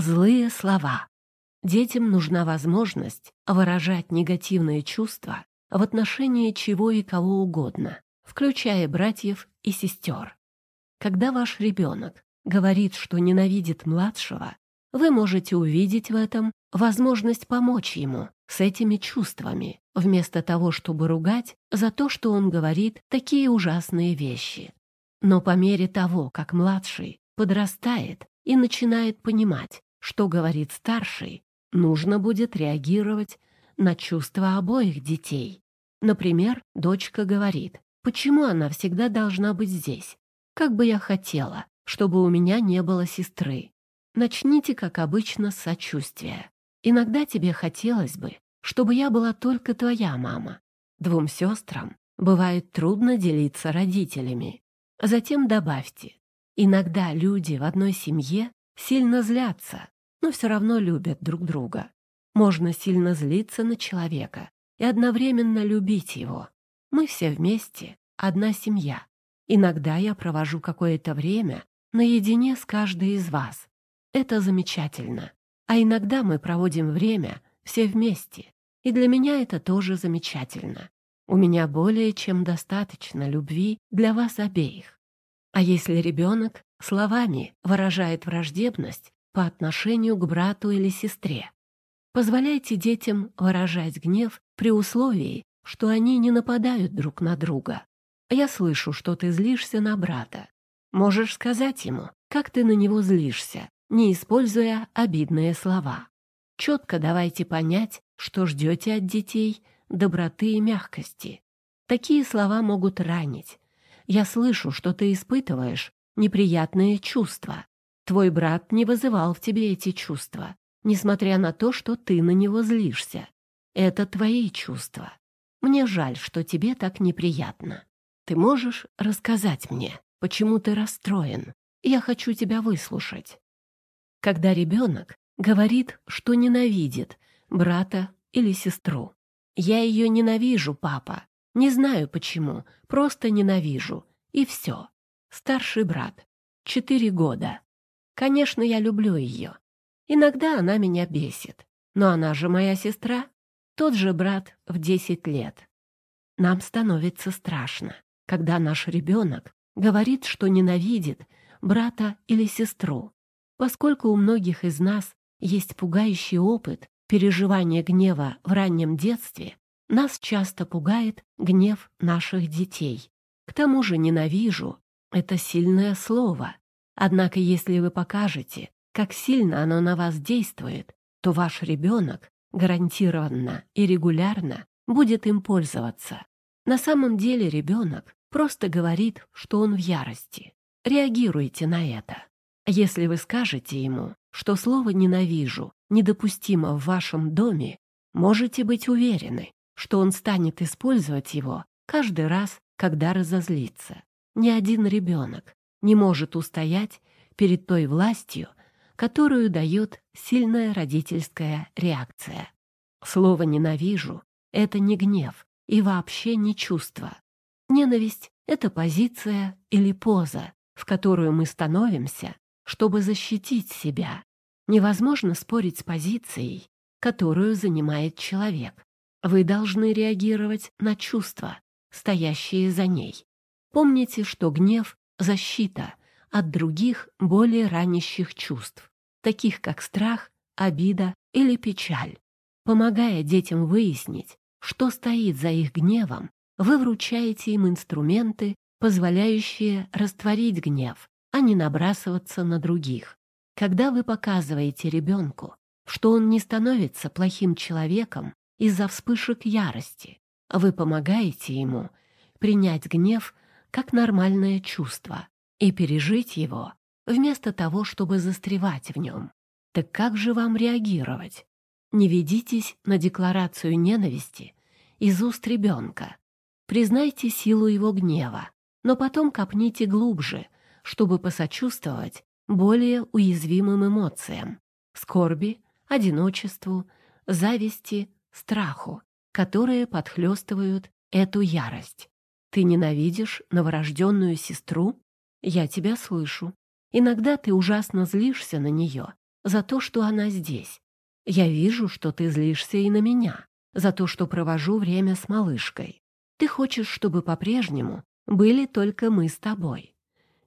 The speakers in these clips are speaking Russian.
Злые слова. Детям нужна возможность выражать негативные чувства в отношении чего и кого угодно, включая братьев и сестер. Когда ваш ребенок говорит, что ненавидит младшего, вы можете увидеть в этом возможность помочь ему с этими чувствами, вместо того, чтобы ругать за то, что он говорит такие ужасные вещи. Но по мере того, как младший подрастает и начинает понимать, что говорит старший, нужно будет реагировать на чувства обоих детей. Например, дочка говорит, почему она всегда должна быть здесь? Как бы я хотела, чтобы у меня не было сестры. Начните, как обычно, с сочувствия. Иногда тебе хотелось бы, чтобы я была только твоя мама. Двум сестрам бывает трудно делиться родителями. Затем добавьте, иногда люди в одной семье сильно злятся, но все равно любят друг друга. Можно сильно злиться на человека и одновременно любить его. Мы все вместе, одна семья. Иногда я провожу какое-то время наедине с каждой из вас. Это замечательно. А иногда мы проводим время все вместе. И для меня это тоже замечательно. У меня более чем достаточно любви для вас обеих. А если ребенок словами выражает враждебность по отношению к брату или сестре. Позволяйте детям выражать гнев при условии, что они не нападают друг на друга. Я слышу, что ты злишься на брата. Можешь сказать ему, как ты на него злишься, не используя обидные слова. Четко давайте понять, что ждете от детей доброты и мягкости. Такие слова могут ранить. Я слышу, что ты испытываешь неприятные чувства. Твой брат не вызывал в тебе эти чувства, несмотря на то, что ты на него злишься. Это твои чувства. Мне жаль, что тебе так неприятно. Ты можешь рассказать мне, почему ты расстроен? Я хочу тебя выслушать. Когда ребенок говорит, что ненавидит брата или сестру. Я ее ненавижу, папа. Не знаю почему, просто ненавижу. И все. Старший брат. Четыре года. Конечно, я люблю ее. Иногда она меня бесит. Но она же моя сестра. Тот же брат в десять лет. Нам становится страшно, когда наш ребенок говорит, что ненавидит брата или сестру, поскольку у многих из нас есть пугающий опыт переживания гнева в раннем детстве, нас часто пугает гнев наших детей. К тому же «ненавижу» — это сильное слово, Однако если вы покажете, как сильно оно на вас действует, то ваш ребенок гарантированно и регулярно будет им пользоваться. На самом деле ребенок просто говорит, что он в ярости. Реагируйте на это. Если вы скажете ему, что слово «ненавижу» недопустимо в вашем доме, можете быть уверены, что он станет использовать его каждый раз, когда разозлится. Ни один ребенок не может устоять перед той властью, которую дает сильная родительская реакция. Слово «ненавижу» — это не гнев и вообще не чувство. Ненависть — это позиция или поза, в которую мы становимся, чтобы защитить себя. Невозможно спорить с позицией, которую занимает человек. Вы должны реагировать на чувства, стоящие за ней. Помните, что гнев защита от других более ранящих чувств, таких как страх, обида или печаль. Помогая детям выяснить, что стоит за их гневом, вы вручаете им инструменты, позволяющие растворить гнев, а не набрасываться на других. Когда вы показываете ребенку, что он не становится плохим человеком из-за вспышек ярости, вы помогаете ему принять гнев как нормальное чувство и пережить его, вместо того, чтобы застревать в нем. Так как же вам реагировать? Не ведитесь на декларацию ненависти из уст ребенка. Признайте силу его гнева, но потом копните глубже, чтобы посочувствовать более уязвимым эмоциям — скорби, одиночеству, зависти, страху, которые подхлестывают эту ярость. Ты ненавидишь новорожденную сестру? Я тебя слышу. Иногда ты ужасно злишься на нее, за то, что она здесь. Я вижу, что ты злишься и на меня, за то, что провожу время с малышкой. Ты хочешь, чтобы по-прежнему были только мы с тобой.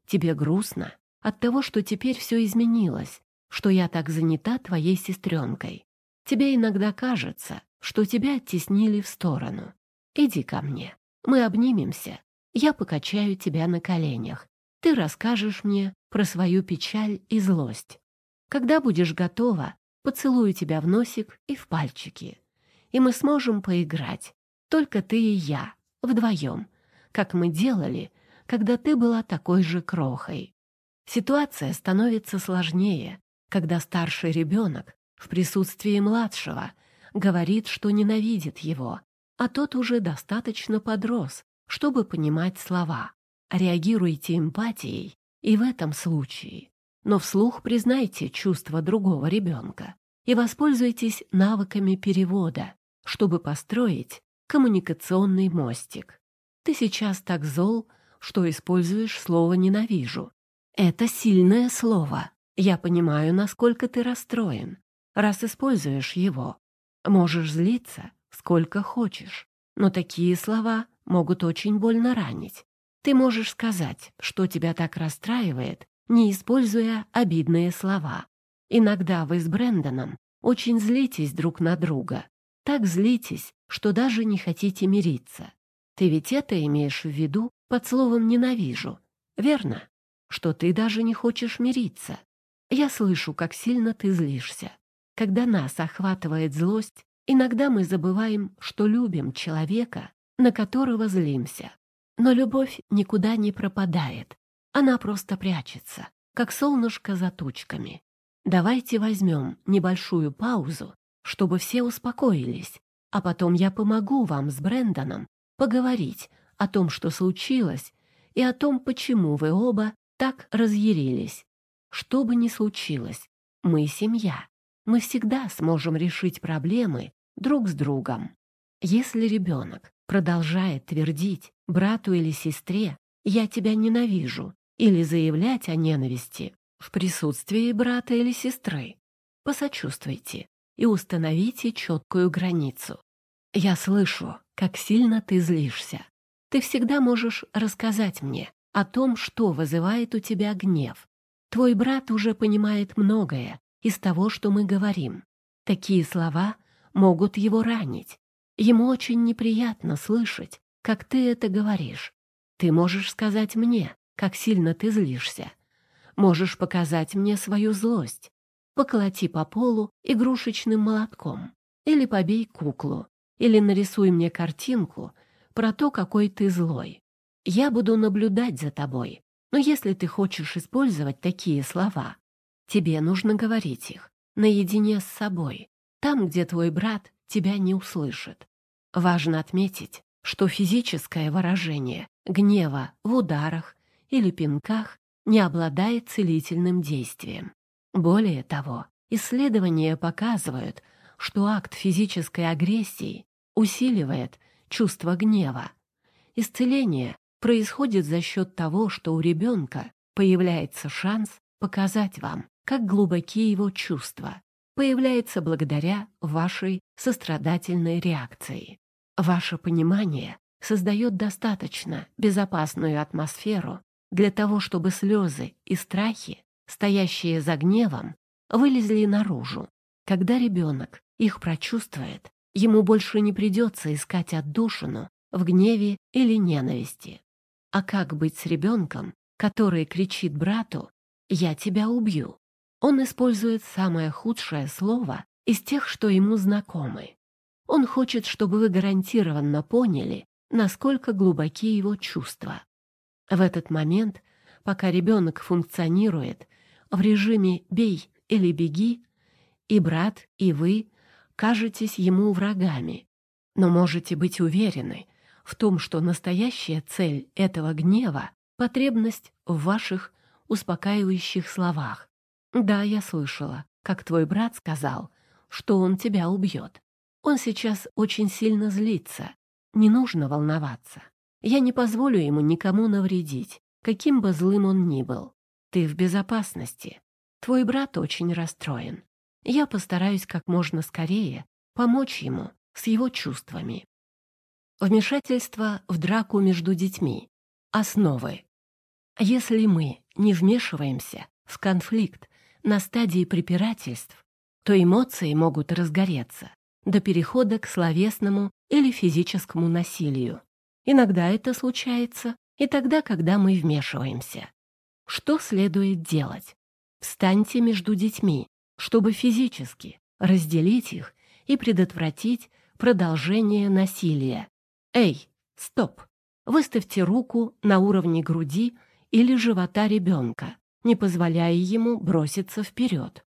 Тебе грустно от того, что теперь все изменилось, что я так занята твоей сестренкой. Тебе иногда кажется, что тебя оттеснили в сторону. Иди ко мне, мы обнимемся, я покачаю тебя на коленях. Ты расскажешь мне про свою печаль и злость. Когда будешь готова, поцелую тебя в носик и в пальчики. И мы сможем поиграть, только ты и я, вдвоем, как мы делали, когда ты была такой же крохой. Ситуация становится сложнее, когда старший ребенок в присутствии младшего говорит, что ненавидит его, а тот уже достаточно подрос, чтобы понимать слова. Реагируйте эмпатией и в этом случае, но вслух признайте чувства другого ребенка и воспользуйтесь навыками перевода, чтобы построить коммуникационный мостик. Ты сейчас так зол, что используешь слово «ненавижу». Это сильное слово. Я понимаю, насколько ты расстроен, раз используешь его. Можешь злиться сколько хочешь, но такие слова могут очень больно ранить. Ты можешь сказать, что тебя так расстраивает, не используя обидные слова. Иногда вы с Брэндоном очень злитесь друг на друга. Так злитесь, что даже не хотите мириться. Ты ведь это имеешь в виду под словом «ненавижу», верно? Что ты даже не хочешь мириться. Я слышу, как сильно ты злишься. Когда нас охватывает злость, иногда мы забываем, что любим человека, на которого злимся. Но любовь никуда не пропадает. Она просто прячется, как солнышко за тучками. Давайте возьмем небольшую паузу, чтобы все успокоились, а потом я помогу вам с Брэндоном поговорить о том, что случилось, и о том, почему вы оба так разъярились. Что бы ни случилось, мы семья. Мы всегда сможем решить проблемы друг с другом. Если ребенок продолжает твердить брату или сестре «я тебя ненавижу» или заявлять о ненависти в присутствии брата или сестры, посочувствуйте и установите четкую границу. Я слышу, как сильно ты злишься. Ты всегда можешь рассказать мне о том, что вызывает у тебя гнев. Твой брат уже понимает многое из того, что мы говорим. Такие слова могут его ранить, Ему очень неприятно слышать, как ты это говоришь. Ты можешь сказать мне, как сильно ты злишься. Можешь показать мне свою злость. Поколоти по полу игрушечным молотком. Или побей куклу. Или нарисуй мне картинку про то, какой ты злой. Я буду наблюдать за тобой. Но если ты хочешь использовать такие слова, тебе нужно говорить их наедине с собой, там, где твой брат тебя не услышит. Важно отметить, что физическое выражение гнева в ударах или пинках не обладает целительным действием. Более того, исследования показывают, что акт физической агрессии усиливает чувство гнева. Исцеление происходит за счет того, что у ребенка появляется шанс показать вам, как глубоки его чувства, появляется благодаря вашей сострадательной реакции. Ваше понимание создает достаточно безопасную атмосферу для того, чтобы слезы и страхи, стоящие за гневом, вылезли наружу. Когда ребенок их прочувствует, ему больше не придется искать отдушину в гневе или ненависти. А как быть с ребенком, который кричит брату «Я тебя убью»? Он использует самое худшее слово из тех, что ему знакомы. Он хочет, чтобы вы гарантированно поняли, насколько глубоки его чувства. В этот момент, пока ребенок функционирует в режиме «бей» или «беги», и брат, и вы кажетесь ему врагами, но можете быть уверены в том, что настоящая цель этого гнева — потребность в ваших успокаивающих словах. Да, я слышала, как твой брат сказал, что он тебя убьет. Он сейчас очень сильно злится. Не нужно волноваться. Я не позволю ему никому навредить, каким бы злым он ни был. Ты в безопасности. твой брат очень расстроен. Я постараюсь как можно скорее помочь ему с его чувствами. Вмешательство в драку между детьми. Основы. Если мы не вмешиваемся в конфликт на стадии препирательств, то эмоции могут разгореться до перехода к словесному или физическому насилию. Иногда это случается и тогда, когда мы вмешиваемся. Что следует делать? Встаньте между детьми, чтобы физически разделить их и предотвратить продолжение насилия. Эй, стоп! Выставьте руку на уровне груди или живота ребенка, не позволяя ему броситься вперед.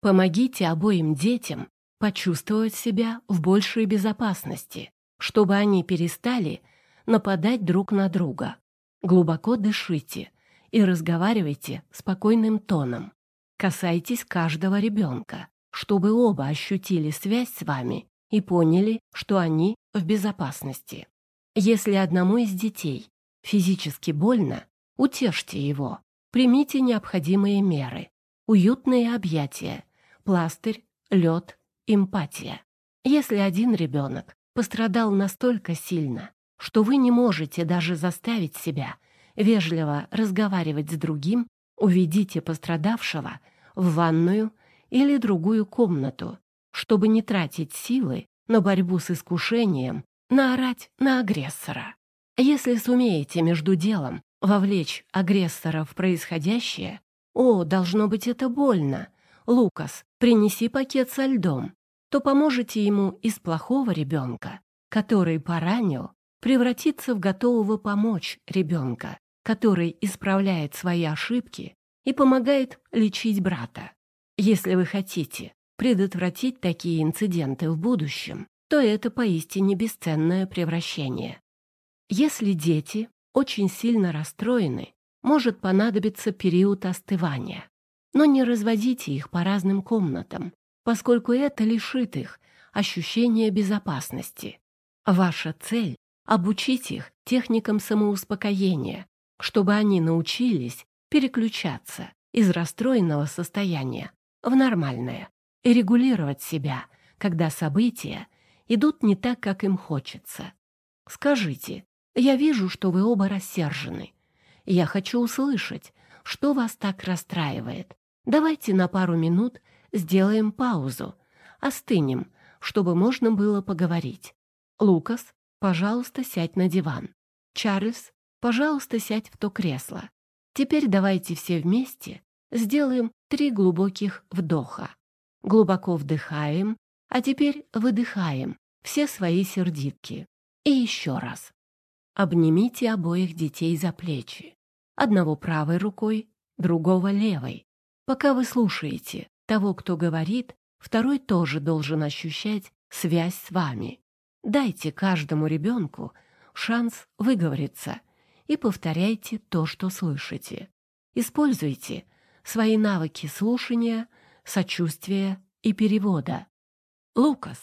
Помогите обоим детям почувствовать себя в большей безопасности, чтобы они перестали нападать друг на друга. Глубоко дышите и разговаривайте спокойным тоном. Касайтесь каждого ребенка, чтобы оба ощутили связь с вами и поняли, что они в безопасности. Если одному из детей физически больно, утешьте его, примите необходимые меры, уютные объятия, пластырь, лед, эмпатия. Если один ребенок пострадал настолько сильно, что вы не можете даже заставить себя вежливо разговаривать с другим, уведите пострадавшего в ванную или другую комнату, чтобы не тратить силы на борьбу с искушением наорать на агрессора. Если сумеете между делом вовлечь агрессора в происходящее, «О, должно быть это больно! Лукас, принеси пакет со льдом!» то поможете ему из плохого ребенка, который поранил, превратиться в готового помочь ребенка, который исправляет свои ошибки и помогает лечить брата. Если вы хотите предотвратить такие инциденты в будущем, то это поистине бесценное превращение. Если дети очень сильно расстроены, может понадобиться период остывания. Но не разводите их по разным комнатам, поскольку это лишит их ощущения безопасности. Ваша цель — обучить их техникам самоуспокоения, чтобы они научились переключаться из расстроенного состояния в нормальное и регулировать себя, когда события идут не так, как им хочется. Скажите, я вижу, что вы оба рассержены. Я хочу услышать, что вас так расстраивает. Давайте на пару минут сделаем паузу, остынем, чтобы можно было поговорить. Лукас, пожалуйста, сядь на диван. Чарльз, пожалуйста, сядь в то кресло. Теперь давайте все вместе сделаем три глубоких вдоха. Глубоко вдыхаем, а теперь выдыхаем все свои сердитки. И еще раз. Обнимите обоих детей за плечи. Одного правой рукой, другого левой. Пока вы слушаете того, кто говорит, второй тоже должен ощущать связь с вами. Дайте каждому ребенку шанс выговориться и повторяйте то, что слышите. Используйте свои навыки слушания, сочувствия и перевода. «Лукас,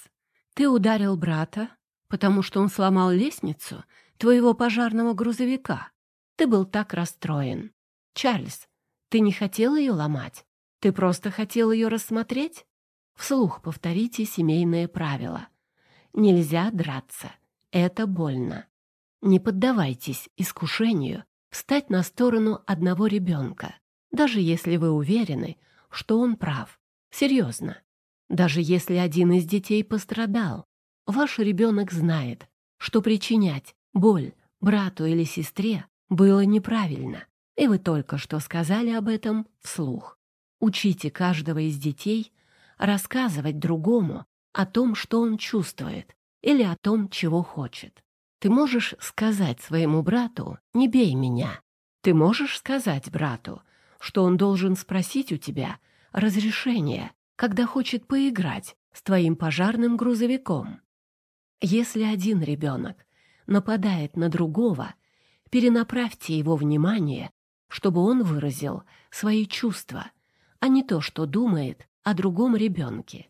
ты ударил брата, потому что он сломал лестницу твоего пожарного грузовика. Ты был так расстроен. Чарльз, ты не хотел ее ломать? Ты просто хотел ее рассмотреть? Вслух повторите семейные правила. Нельзя драться. Это больно. Не поддавайтесь искушению встать на сторону одного ребенка, даже если вы уверены, что он прав. Серьезно. Даже если один из детей пострадал, ваш ребенок знает, что причинять боль брату или сестре было неправильно, и вы только что сказали об этом вслух. Учите каждого из детей рассказывать другому о том, что он чувствует, или о том, чего хочет. Ты можешь сказать своему брату «не бей меня». Ты можешь сказать брату, что он должен спросить у тебя разрешение, когда хочет поиграть с твоим пожарным грузовиком. Если один ребенок нападает на другого, перенаправьте его внимание, чтобы он выразил свои чувства — а не то, что думает о другом ребенке.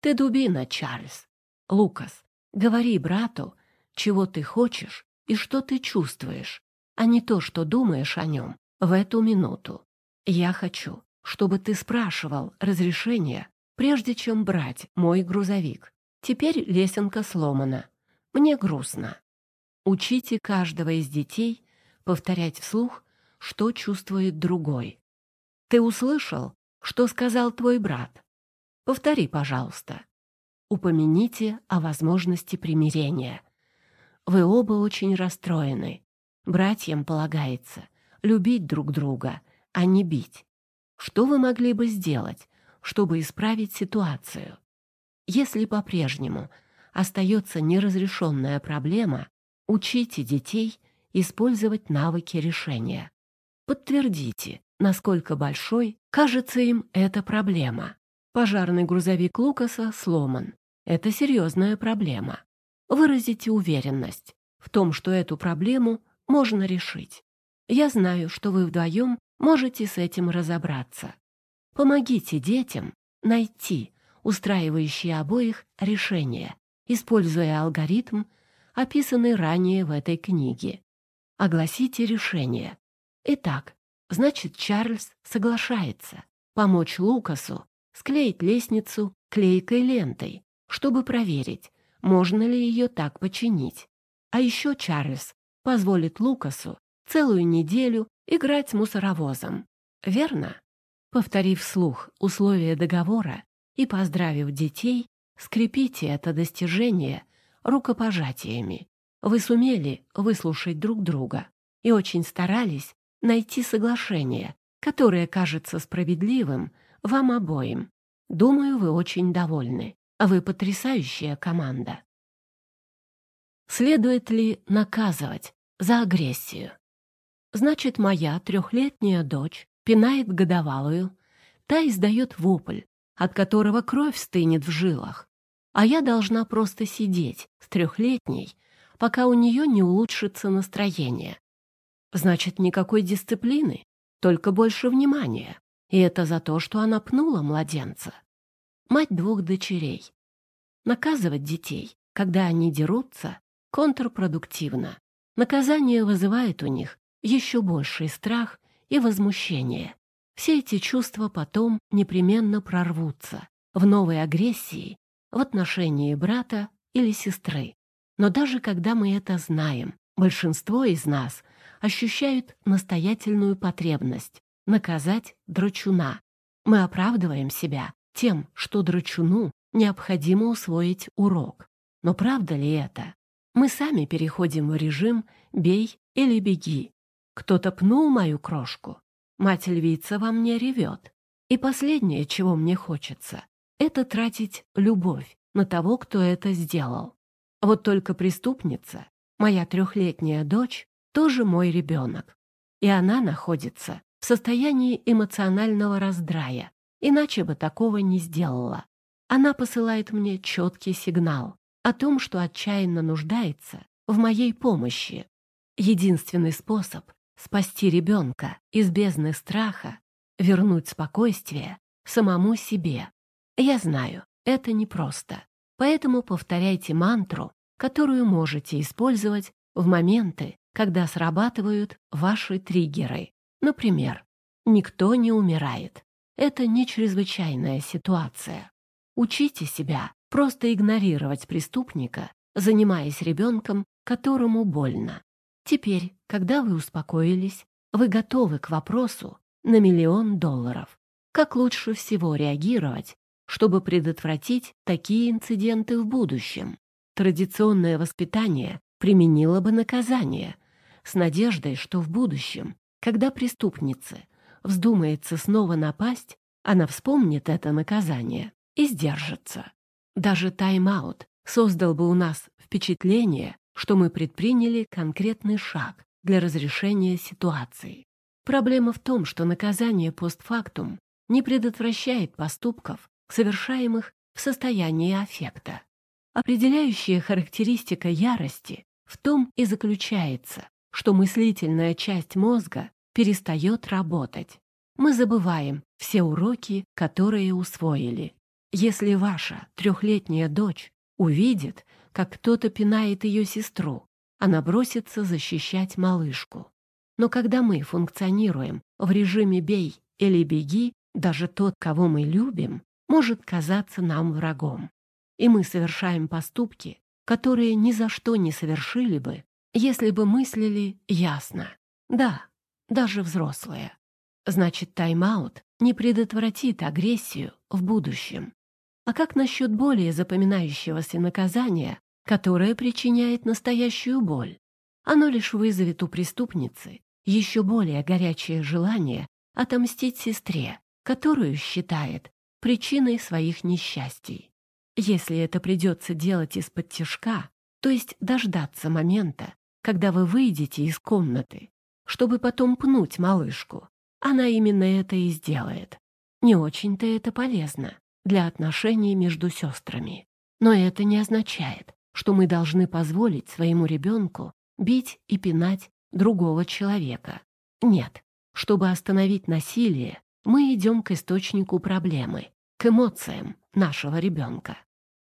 Ты дубина, Чарльз. Лукас, говори брату, чего ты хочешь и что ты чувствуешь, а не то, что думаешь о нем в эту минуту. Я хочу, чтобы ты спрашивал разрешение, прежде чем брать мой грузовик. Теперь лесенка сломана. Мне грустно. Учите каждого из детей повторять вслух, что чувствует другой. Ты услышал, что сказал твой брат? Повтори, пожалуйста. Упомяните о возможности примирения. Вы оба очень расстроены. Братьям полагается любить друг друга, а не бить. Что вы могли бы сделать, чтобы исправить ситуацию? Если по-прежнему остается неразрешенная проблема, учите детей использовать навыки решения. Подтвердите, насколько большой кажется им эта проблема. Пожарный грузовик Лукаса сломан. Это серьезная проблема. Выразите уверенность в том, что эту проблему можно решить. Я знаю, что вы вдвоем можете с этим разобраться. Помогите детям найти устраивающие обоих решения, используя алгоритм, описанный ранее в этой книге. Огласите решение. Итак, значит, Чарльз соглашается помочь Лукасу склеить лестницу клейкой лентой, чтобы проверить, можно ли ее так починить. А еще Чарльз позволит Лукасу целую неделю играть с мусоровозом. Верно? Повторив вслух условия договора и поздравив детей, скрепите это достижение рукопожатиями. Вы сумели выслушать друг друга и очень старались найти соглашение, которое кажется справедливым вам обоим. Думаю, вы очень довольны. Вы потрясающая команда. Следует ли наказывать за агрессию? Значит, моя трехлетняя дочь пинает годовалую, та издает вопль, от которого кровь стынет в жилах, а я должна просто сидеть с трехлетней, пока у нее не улучшится настроение. Значит, никакой дисциплины, только больше внимания. И это за то, что она пнула младенца. Мать двух дочерей. Наказывать детей, когда они дерутся, контрпродуктивно. Наказание вызывает у них еще больший страх и возмущение. Все эти чувства потом непременно прорвутся в новой агрессии в отношении брата или сестры. Но даже когда мы это знаем, большинство из нас ощущают настоятельную потребность наказать драчуна. Мы оправдываем себя тем, что драчуну необходимо усвоить урок. Но правда ли это? Мы сами переходим в режим «бей или беги». Кто-то пнул мою крошку. Мать-львица во мне ревет. И последнее, чего мне хочется, это тратить любовь на того, кто это сделал. Вот только преступница, моя трехлетняя дочь, тоже мой ребенок. И она находится в состоянии эмоционального раздрая, иначе бы такого не сделала. Она посылает мне четкий сигнал о том, что отчаянно нуждается в моей помощи. Единственный способ спасти ребенка из бездны страха, вернуть спокойствие самому себе. Я знаю, это непросто, поэтому повторяйте мантру, которую можете использовать в моменты, когда срабатывают ваши триггеры. Например, «Никто не умирает». Это не чрезвычайная ситуация. Учите себя просто игнорировать преступника, занимаясь ребенком, которому больно. Теперь, когда вы успокоились, вы готовы к вопросу на миллион долларов. Как лучше всего реагировать, чтобы предотвратить такие инциденты в будущем? Традиционное воспитание применило бы наказание с надеждой, что в будущем, когда преступнице вздумается снова напасть, она вспомнит это наказание и сдержится. Даже тайм-аут создал бы у нас впечатление, что мы предприняли конкретный шаг для разрешения ситуации. Проблема в том, что наказание постфактум не предотвращает поступков, совершаемых в состоянии аффекта. Определяющая характеристика ярости в том и заключается, что мыслительная часть мозга перестает работать. Мы забываем все уроки, которые усвоили. Если ваша трехлетняя дочь увидит, как кто-то пинает ее сестру. Она бросится защищать малышку. Но когда мы функционируем в режиме «бей» или «беги», Даже тот, кого мы любим, может казаться нам врагом. И мы совершаем поступки, которые ни за что не совершили бы, если бы мыслили ясно. Да, даже взрослые. Значит, тайм-аут не предотвратит агрессию в будущем. А как насчет более запоминающегося наказания, которое причиняет настоящую боль? Оно лишь вызовет у преступницы еще более горячее желание отомстить сестре, которую считает причиной своих несчастий. Если это придется делать из-под тяжка, то есть дождаться момента, когда вы выйдете из комнаты, чтобы потом пнуть малышку, она именно это и сделает. Не очень-то это полезно для отношений между сестрами. Но это не означает, что мы должны позволить своему ребенку бить и пинать другого человека. Нет, чтобы остановить насилие, мы идем к источнику проблемы, эмоциям нашего ребенка.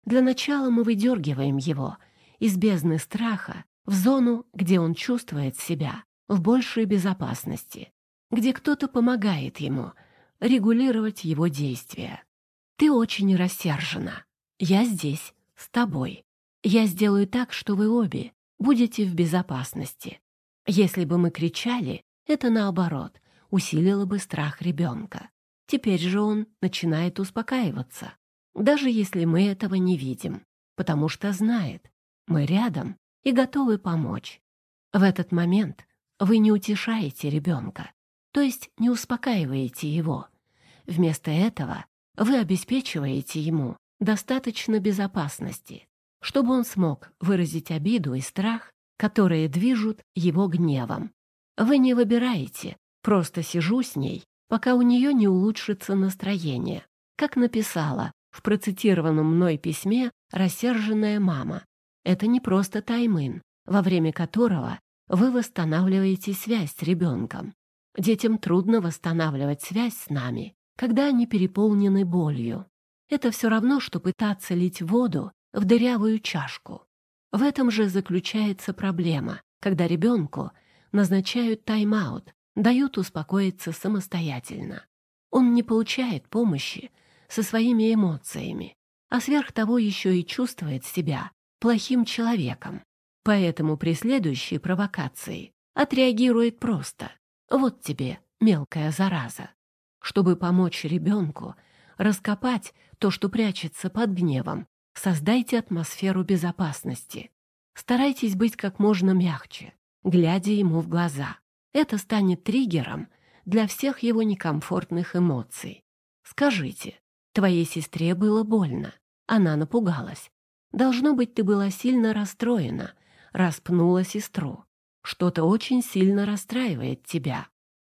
Для начала мы выдергиваем его из бездны страха в зону, где он чувствует себя в большей безопасности, где кто-то помогает ему регулировать его действия. Ты очень рассержена. Я здесь, с тобой. Я сделаю так, что вы обе будете в безопасности. Если бы мы кричали, это наоборот, усилило бы страх ребенка. Теперь же он начинает успокаиваться, даже если мы этого не видим, потому что знает, мы рядом и готовы помочь. В этот момент вы не утешаете ребенка, то есть не успокаиваете его. Вместо этого вы обеспечиваете ему достаточно безопасности, чтобы он смог выразить обиду и страх, которые движут его гневом. Вы не выбираете, просто сижу с ней, пока у нее не улучшится настроение, как написала в процитированном мной письме рассерженная мама. Это не просто таймын, во время которого вы восстанавливаете связь с ребенком. Детям трудно восстанавливать связь с нами, когда они переполнены болью. Это все равно, что пытаться лить воду в дырявую чашку. В этом же заключается проблема, когда ребенку назначают тайм-аут, дают успокоиться самостоятельно. Он не получает помощи со своими эмоциями, а сверх того еще и чувствует себя плохим человеком. Поэтому при следующей провокации отреагирует просто «Вот тебе, мелкая зараза». Чтобы помочь ребенку раскопать то, что прячется под гневом, создайте атмосферу безопасности. Старайтесь быть как можно мягче, глядя ему в глаза. Это станет триггером для всех его некомфортных эмоций. Скажите, твоей сестре было больно, она напугалась. Должно быть, ты была сильно расстроена, распнула сестру. Что-то очень сильно расстраивает тебя.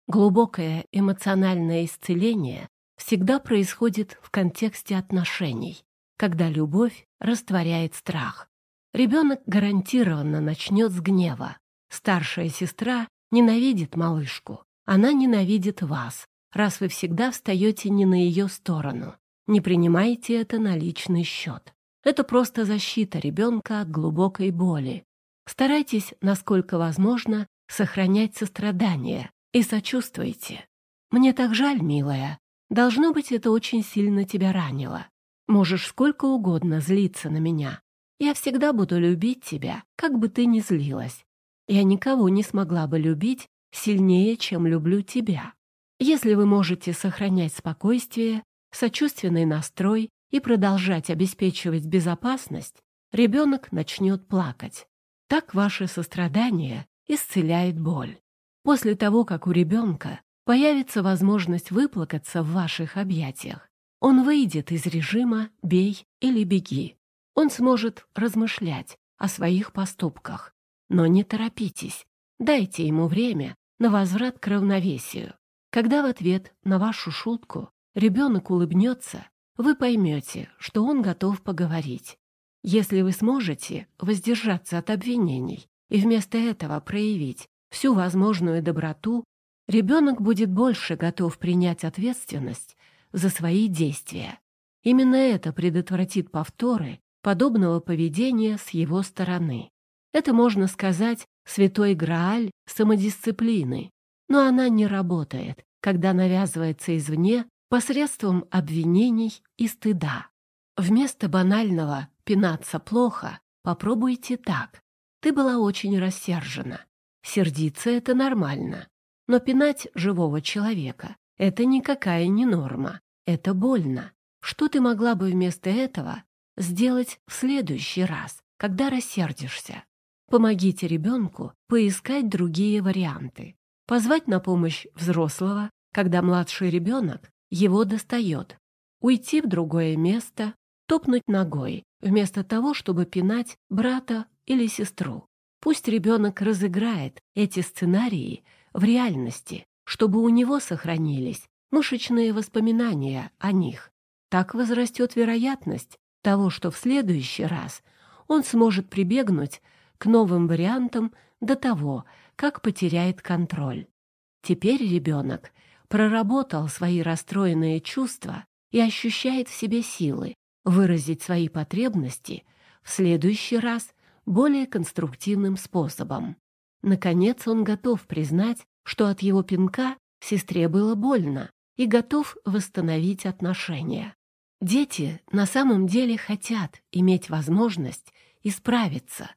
Глубокое эмоциональное исцеление всегда происходит в контексте отношений, когда любовь растворяет страх. Ребенок гарантированно начнет с гнева. Старшая сестра ненавидит малышку. Она ненавидит вас, раз вы всегда встаете не на ее сторону. Не принимайте это на личный счет. Это просто защита ребенка от глубокой боли. Старайтесь, насколько возможно, сохранять сострадание и сочувствуйте. Мне так жаль, милая. Должно быть, это очень сильно тебя ранило. Можешь сколько угодно злиться на меня. Я всегда буду любить тебя, как бы ты ни злилась. Я никого не смогла бы любить сильнее, чем люблю тебя. Если вы можете сохранять спокойствие, сочувственный настрой и продолжать обеспечивать безопасность, ребенок начнет плакать. Так ваше сострадание исцеляет боль. После того, как у ребенка появится возможность выплакаться в ваших объятиях, он выйдет из режима «бей или беги». Он сможет размышлять о своих поступках. Но не торопитесь, дайте ему время на возврат к равновесию. Когда в ответ на вашу шутку ребенок улыбнется, вы поймете, что он готов поговорить. Если вы сможете воздержаться от обвинений и вместо этого проявить всю возможную доброту, ребенок будет больше готов принять ответственность за свои действия. Именно это предотвратит повторы подобного поведения с его стороны. Это, можно сказать, святой грааль самодисциплины, но она не работает, когда навязывается извне посредством обвинений и стыда. Вместо банального «пинаться плохо» попробуйте так. Ты была очень рассержена. Сердиться — это нормально. Но пинать живого человека — это никакая не норма. Это больно. Что ты могла бы вместо этого сделать в следующий раз, когда рассердишься? Помогите ребенку поискать другие варианты. Позвать на помощь взрослого, когда младший ребенок его достает. Уйти в другое место, топнуть ногой, вместо того, чтобы пинать брата или сестру. Пусть ребенок разыграет эти сценарии в реальности, чтобы у него сохранились мышечные воспоминания о них. Так возрастет вероятность того, что в следующий раз он сможет прибегнуть к новым вариантам до того, как потеряет контроль. Теперь ребенок проработал свои расстроенные чувства и ощущает в себе силы выразить свои потребности в следующий раз более конструктивным способом. Наконец он готов признать, что от его пинка сестре было больно, и готов восстановить отношения. Дети на самом деле хотят иметь возможность исправиться,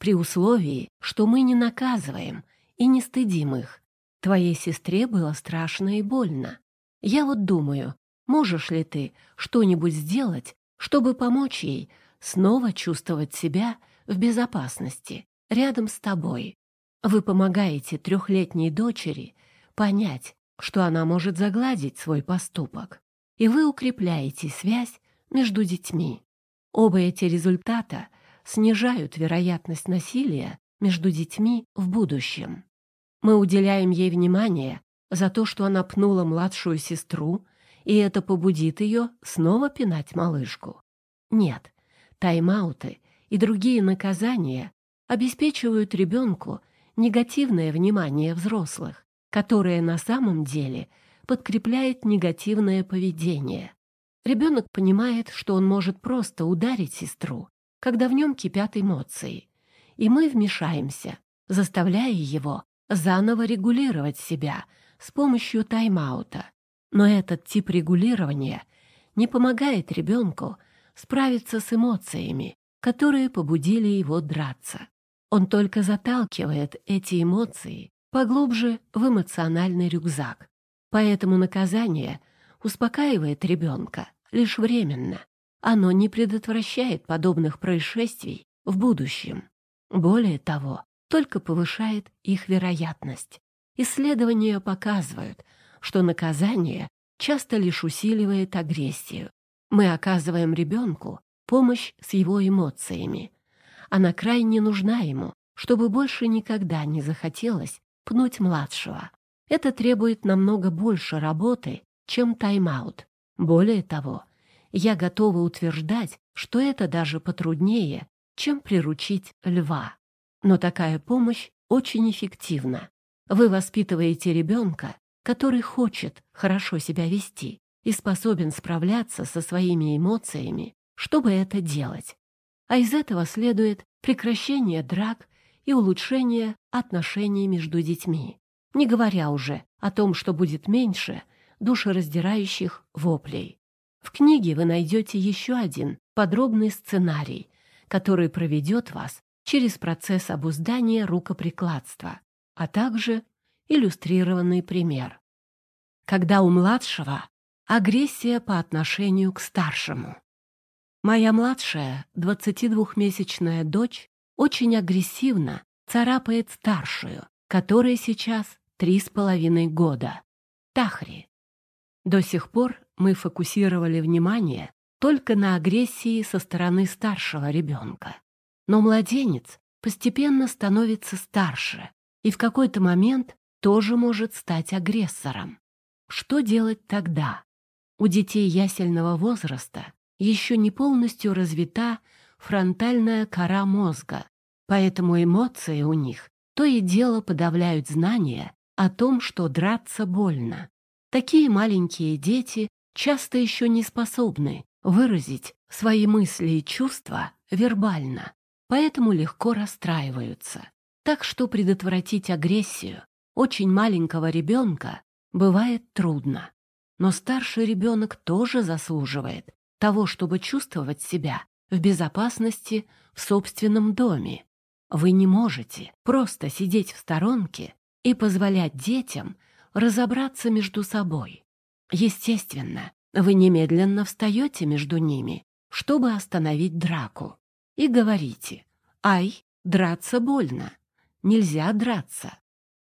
при условии, что мы не наказываем и не стыдим их. Твоей сестре было страшно и больно. Я вот думаю, можешь ли ты что-нибудь сделать, чтобы помочь ей снова чувствовать себя в безопасности рядом с тобой. Вы помогаете трехлетней дочери понять, что она может загладить свой поступок, и вы укрепляете связь между детьми. Оба эти результата снижают вероятность насилия между детьми в будущем. Мы уделяем ей внимание за то, что она пнула младшую сестру и это побудит ее снова пинать малышку. Нет, тайм-ауты и другие наказания обеспечивают ребенку негативное внимание взрослых, которое на самом деле подкрепляет негативное поведение. Ребенок понимает, что он может просто ударить сестру, когда в нем кипят эмоции, и мы вмешаемся, заставляя его заново регулировать себя с помощью тайм-аута. Но этот тип регулирования не помогает ребенку справиться с эмоциями, которые побудили его драться. Он только заталкивает эти эмоции поглубже в эмоциональный рюкзак. Поэтому наказание успокаивает ребенка лишь временно. Оно не предотвращает подобных происшествий в будущем. Более того, только повышает их вероятность. Исследования показывают, что наказание часто лишь усиливает агрессию. Мы оказываем ребенку помощь с его эмоциями. Она крайне нужна ему, чтобы больше никогда не захотелось пнуть младшего. Это требует намного больше работы, чем тайм-аут. Более того, я готова утверждать, что это даже потруднее, чем приручить льва. Но такая помощь очень эффективна. Вы воспитываете ребенка который хочет хорошо себя вести и способен справляться со своими эмоциями, чтобы это делать. А из этого следует прекращение драк и улучшение отношений между детьми, не говоря уже о том, что будет меньше душераздирающих воплей. В книге вы найдете еще один подробный сценарий, который проведет вас через процесс обуздания рукоприкладства, а также иллюстрированный пример. Когда у младшего агрессия по отношению к старшему. Моя младшая, 22-месячная дочь, очень агрессивно царапает старшую, которой сейчас три с половиной года. Тахри. До сих пор мы фокусировали внимание только на агрессии со стороны старшего ребенка. Но младенец постепенно становится старше, и в какой-то момент тоже может стать агрессором. Что делать тогда? У детей ясельного возраста еще не полностью развита фронтальная кора мозга, поэтому эмоции у них то и дело подавляют знания о том, что драться больно. Такие маленькие дети часто еще не способны выразить свои мысли и чувства вербально, поэтому легко расстраиваются. Так что предотвратить агрессию очень маленького ребенка бывает трудно. Но старший ребенок тоже заслуживает того, чтобы чувствовать себя в безопасности в собственном доме. Вы не можете просто сидеть в сторонке и позволять детям разобраться между собой. Естественно, вы немедленно встаете между ними, чтобы остановить драку, и говорите «Ай, драться больно, нельзя драться».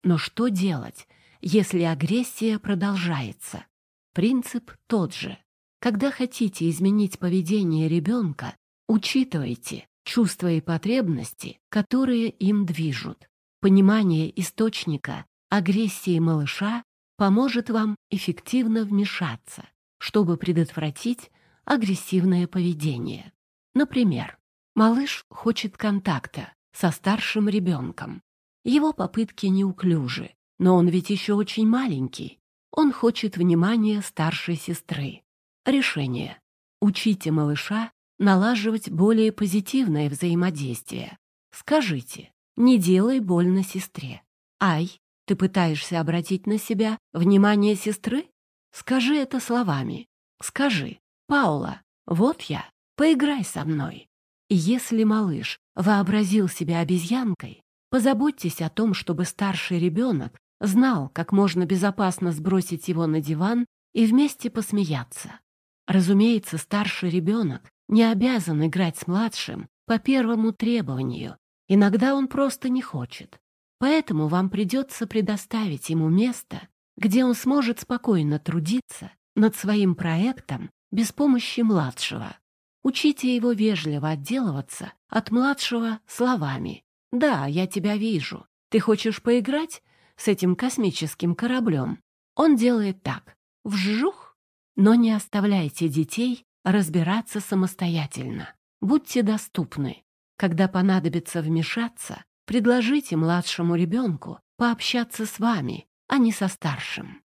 Но что делать, если агрессия продолжается? Принцип тот же. Когда хотите изменить поведение ребенка, учитывайте чувства и потребности, которые им движут. Понимание источника агрессии малыша поможет вам эффективно вмешаться, чтобы предотвратить агрессивное поведение. Например, малыш хочет контакта со старшим ребенком. Его попытки неуклюжи, но он ведь еще очень маленький. Он хочет внимания старшей сестры. Решение. Учите малыша налаживать более позитивное взаимодействие. Скажите, не делай больно сестре. Ай, ты пытаешься обратить на себя внимание сестры? Скажи это словами. Скажи, Паула, вот я, поиграй со мной. Если малыш вообразил себя обезьянкой, позаботьтесь о том, чтобы старший ребенок знал, как можно безопасно сбросить его на диван и вместе посмеяться. Разумеется, старший ребенок не обязан играть с младшим по первому требованию. Иногда он просто не хочет. Поэтому вам придется предоставить ему место, где он сможет спокойно трудиться над своим проектом без помощи младшего. Учите его вежливо отделываться от младшего словами. «Да, я тебя вижу. Ты хочешь поиграть с этим космическим кораблем?» Он делает так. Вжух! Но не оставляйте детей разбираться самостоятельно. Будьте доступны. Когда понадобится вмешаться, Предложите младшему ребенку пообщаться с вами, а не со старшим.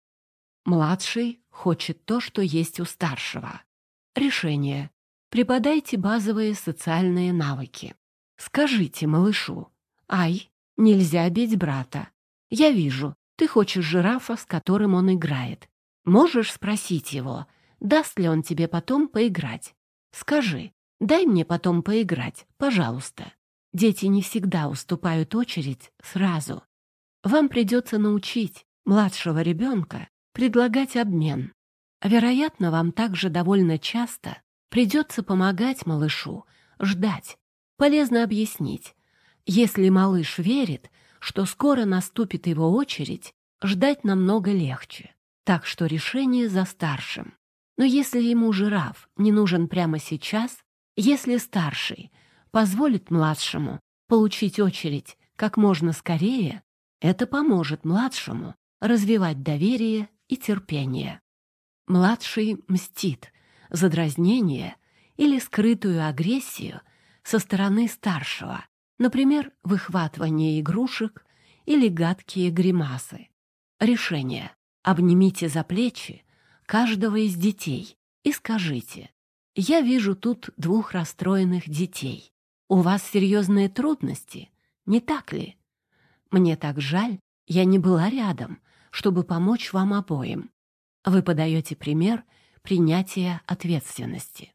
Младший хочет то, что есть у старшего. Решение. Преподайте базовые социальные навыки. Скажите малышу, «Ай, нельзя бить брата. Я вижу, ты хочешь жирафа, с которым он играет. Можешь спросить его, даст ли он тебе потом поиграть. Скажи, дай мне потом поиграть, пожалуйста. Дети не всегда уступают очередь сразу. Вам придется научить младшего ребенка предлагать обмен. Вероятно, вам также довольно часто придется помогать малышу ждать. Полезно объяснить. Если малыш верит, что скоро наступит его очередь, ждать намного легче. Так что решение за старшим. Но если ему жираф не нужен прямо сейчас, если старший позволит младшему получить очередь как можно скорее, это поможет младшему развивать доверие и терпение. Младший мстит за дразнение или скрытую агрессию со стороны старшего, например, выхватывание игрушек или гадкие гримасы. Решение. Обнимите за плечи каждого из детей и скажите «Я вижу тут двух расстроенных детей. У вас серьезные трудности, не так ли? Мне так жаль, я не была рядом, чтобы помочь вам обоим. Вы подаете пример принятия ответственности.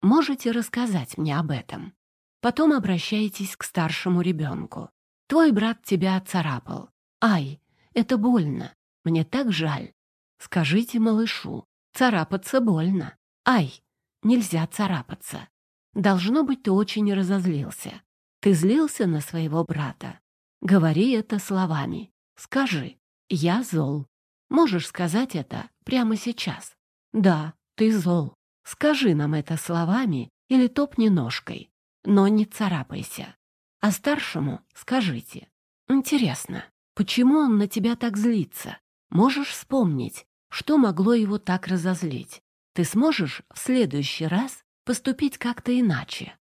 Можете рассказать мне об этом. Потом обращайтесь к старшему ребенку. Твой брат тебя царапал. Ай, это больно. Мне так жаль. Скажите малышу, царапаться больно. Ай, нельзя царапаться. Должно быть, ты очень разозлился. Ты злился на своего брата. Говори это словами. Скажи «Я зол». Можешь сказать это прямо сейчас. Да, ты зол. Скажи нам это словами или топни ножкой, но не царапайся. А старшему скажите. Интересно, почему он на тебя так злится? Можешь вспомнить, что могло его так разозлить? Ты сможешь в следующий раз поступить как-то иначе.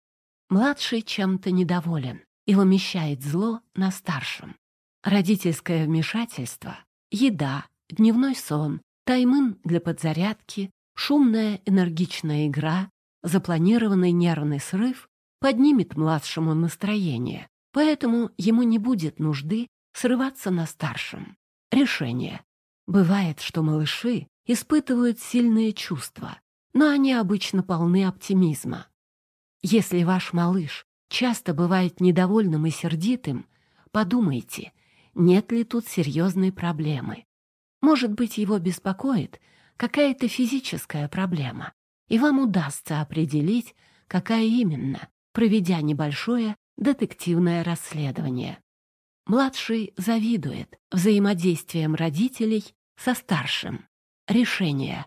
Младший чем-то недоволен и вымещает зло на старшем. Родительское вмешательство, еда, дневной сон, таймын для подзарядки, шумная энергичная игра, запланированный нервный срыв поднимет младшему настроение, поэтому ему не будет нужды срываться на старшем. Решение. Бывает, что малыши испытывают сильные чувства, но они обычно полны оптимизма. Если ваш малыш часто бывает недовольным и сердитым, подумайте, нет ли тут серьезной проблемы. Может быть, его беспокоит какая-то физическая проблема, и вам удастся определить, какая именно, проведя небольшое детективное расследование. Младший завидует взаимодействием родителей со старшим. Решение.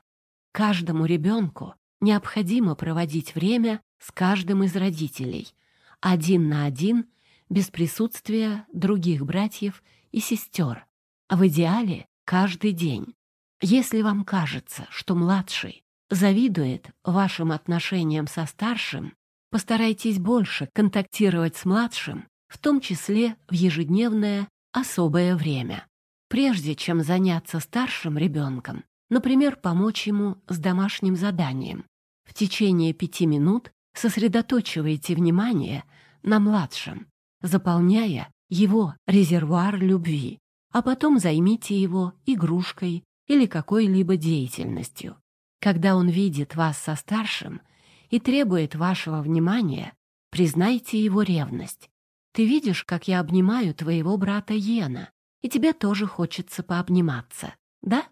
Каждому ребенку необходимо проводить время с каждым из родителей, один на один, без присутствия других братьев и сестер, а в идеале каждый день. Если вам кажется, что младший завидует вашим отношениям со старшим, постарайтесь больше контактировать с младшим, в том числе в ежедневное особое время. Прежде чем заняться старшим ребенком, например, помочь ему с домашним заданием, в течение пяти минут сосредоточивайте внимание на младшем, заполняя его резервуар любви, а потом займите его игрушкой или какой-либо деятельностью. Когда он видит вас со старшим и требует вашего внимания, признайте его ревность. Ты видишь, как я обнимаю твоего брата Йена, и тебе тоже хочется пообниматься, да?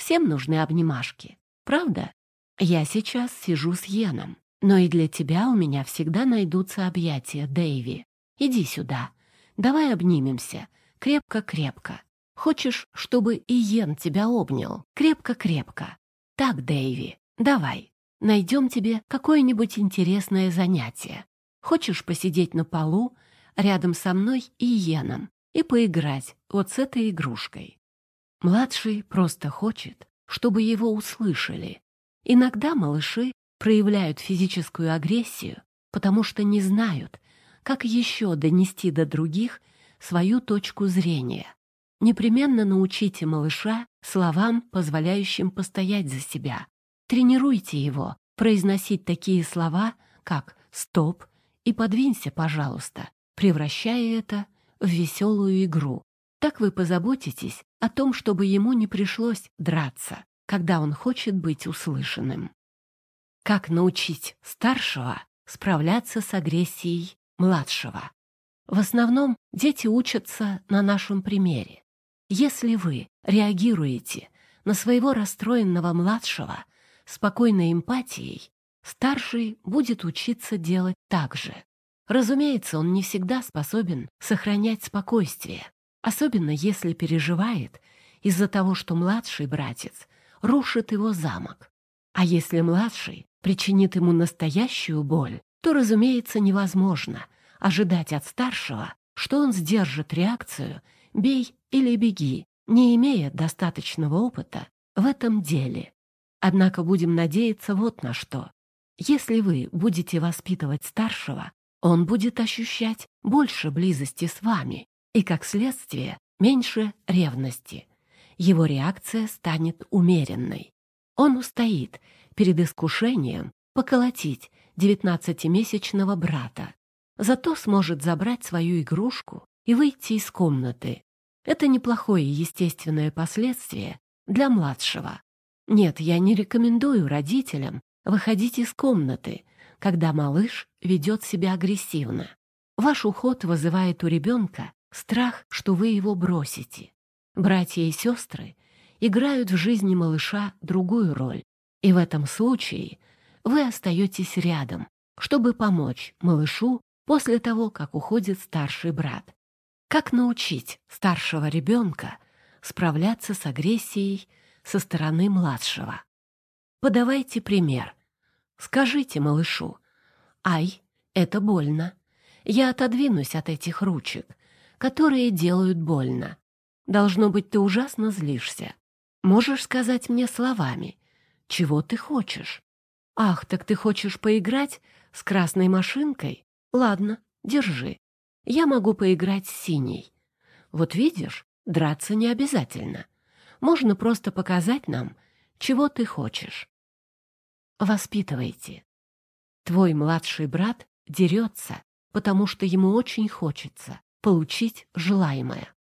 Всем нужны обнимашки, правда? Я сейчас сижу с Йеном, но и для тебя у меня всегда найдутся объятия, Дэйви. Иди сюда, давай обнимемся, крепко-крепко. Хочешь, чтобы и Йен тебя обнял? Крепко-крепко. Так, Дэйви, давай, найдем тебе какое-нибудь интересное занятие. Хочешь посидеть на полу рядом со мной и Йеном и поиграть вот с этой игрушкой? Младший просто хочет, чтобы его услышали, Иногда малыши проявляют физическую агрессию, потому что не знают, как еще донести до других свою точку зрения. Непременно научите малыша словам, позволяющим постоять за себя. Тренируйте его произносить такие слова, как «стоп» и «подвинься, пожалуйста», превращая это в веселую игру. Так вы позаботитесь о том, чтобы ему не пришлось драться когда он хочет быть услышанным. Как научить старшего справляться с агрессией младшего? В основном дети учатся на нашем примере. Если вы реагируете на своего расстроенного младшего спокойной эмпатией, старший будет учиться делать так же. Разумеется, он не всегда способен сохранять спокойствие, особенно если переживает из-за того, что младший братец рушит его замок. А если младший причинит ему настоящую боль, то, разумеется, невозможно ожидать от старшего, что он сдержит реакцию «бей или беги», не имея достаточного опыта в этом деле. Однако будем надеяться вот на что. Если вы будете воспитывать старшего, он будет ощущать больше близости с вами и, как следствие, меньше ревности его реакция станет умеренной. Он устоит перед искушением поколотить девятнадцатимесячного брата, зато сможет забрать свою игрушку и выйти из комнаты. Это неплохое естественное последствие для младшего. Нет, я не рекомендую родителям выходить из комнаты, когда малыш ведет себя агрессивно. Ваш уход вызывает у ребенка страх, что вы его бросите. Братья и сестры играют в жизни малыша другую роль, и в этом случае вы остаетесь рядом, чтобы помочь малышу после того, как уходит старший брат. Как научить старшего ребенка справляться с агрессией со стороны младшего? Подавайте пример. Скажите малышу, «Ай, это больно. Я отодвинусь от этих ручек, которые делают больно. Должно быть, ты ужасно злишься. Можешь сказать мне словами, чего ты хочешь? Ах, так ты хочешь поиграть с красной машинкой? Ладно, держи. Я могу поиграть с синей. Вот видишь, драться не обязательно. Можно просто показать нам, чего ты хочешь. Воспитывайте. Твой младший брат дерется, потому что ему очень хочется получить желаемое.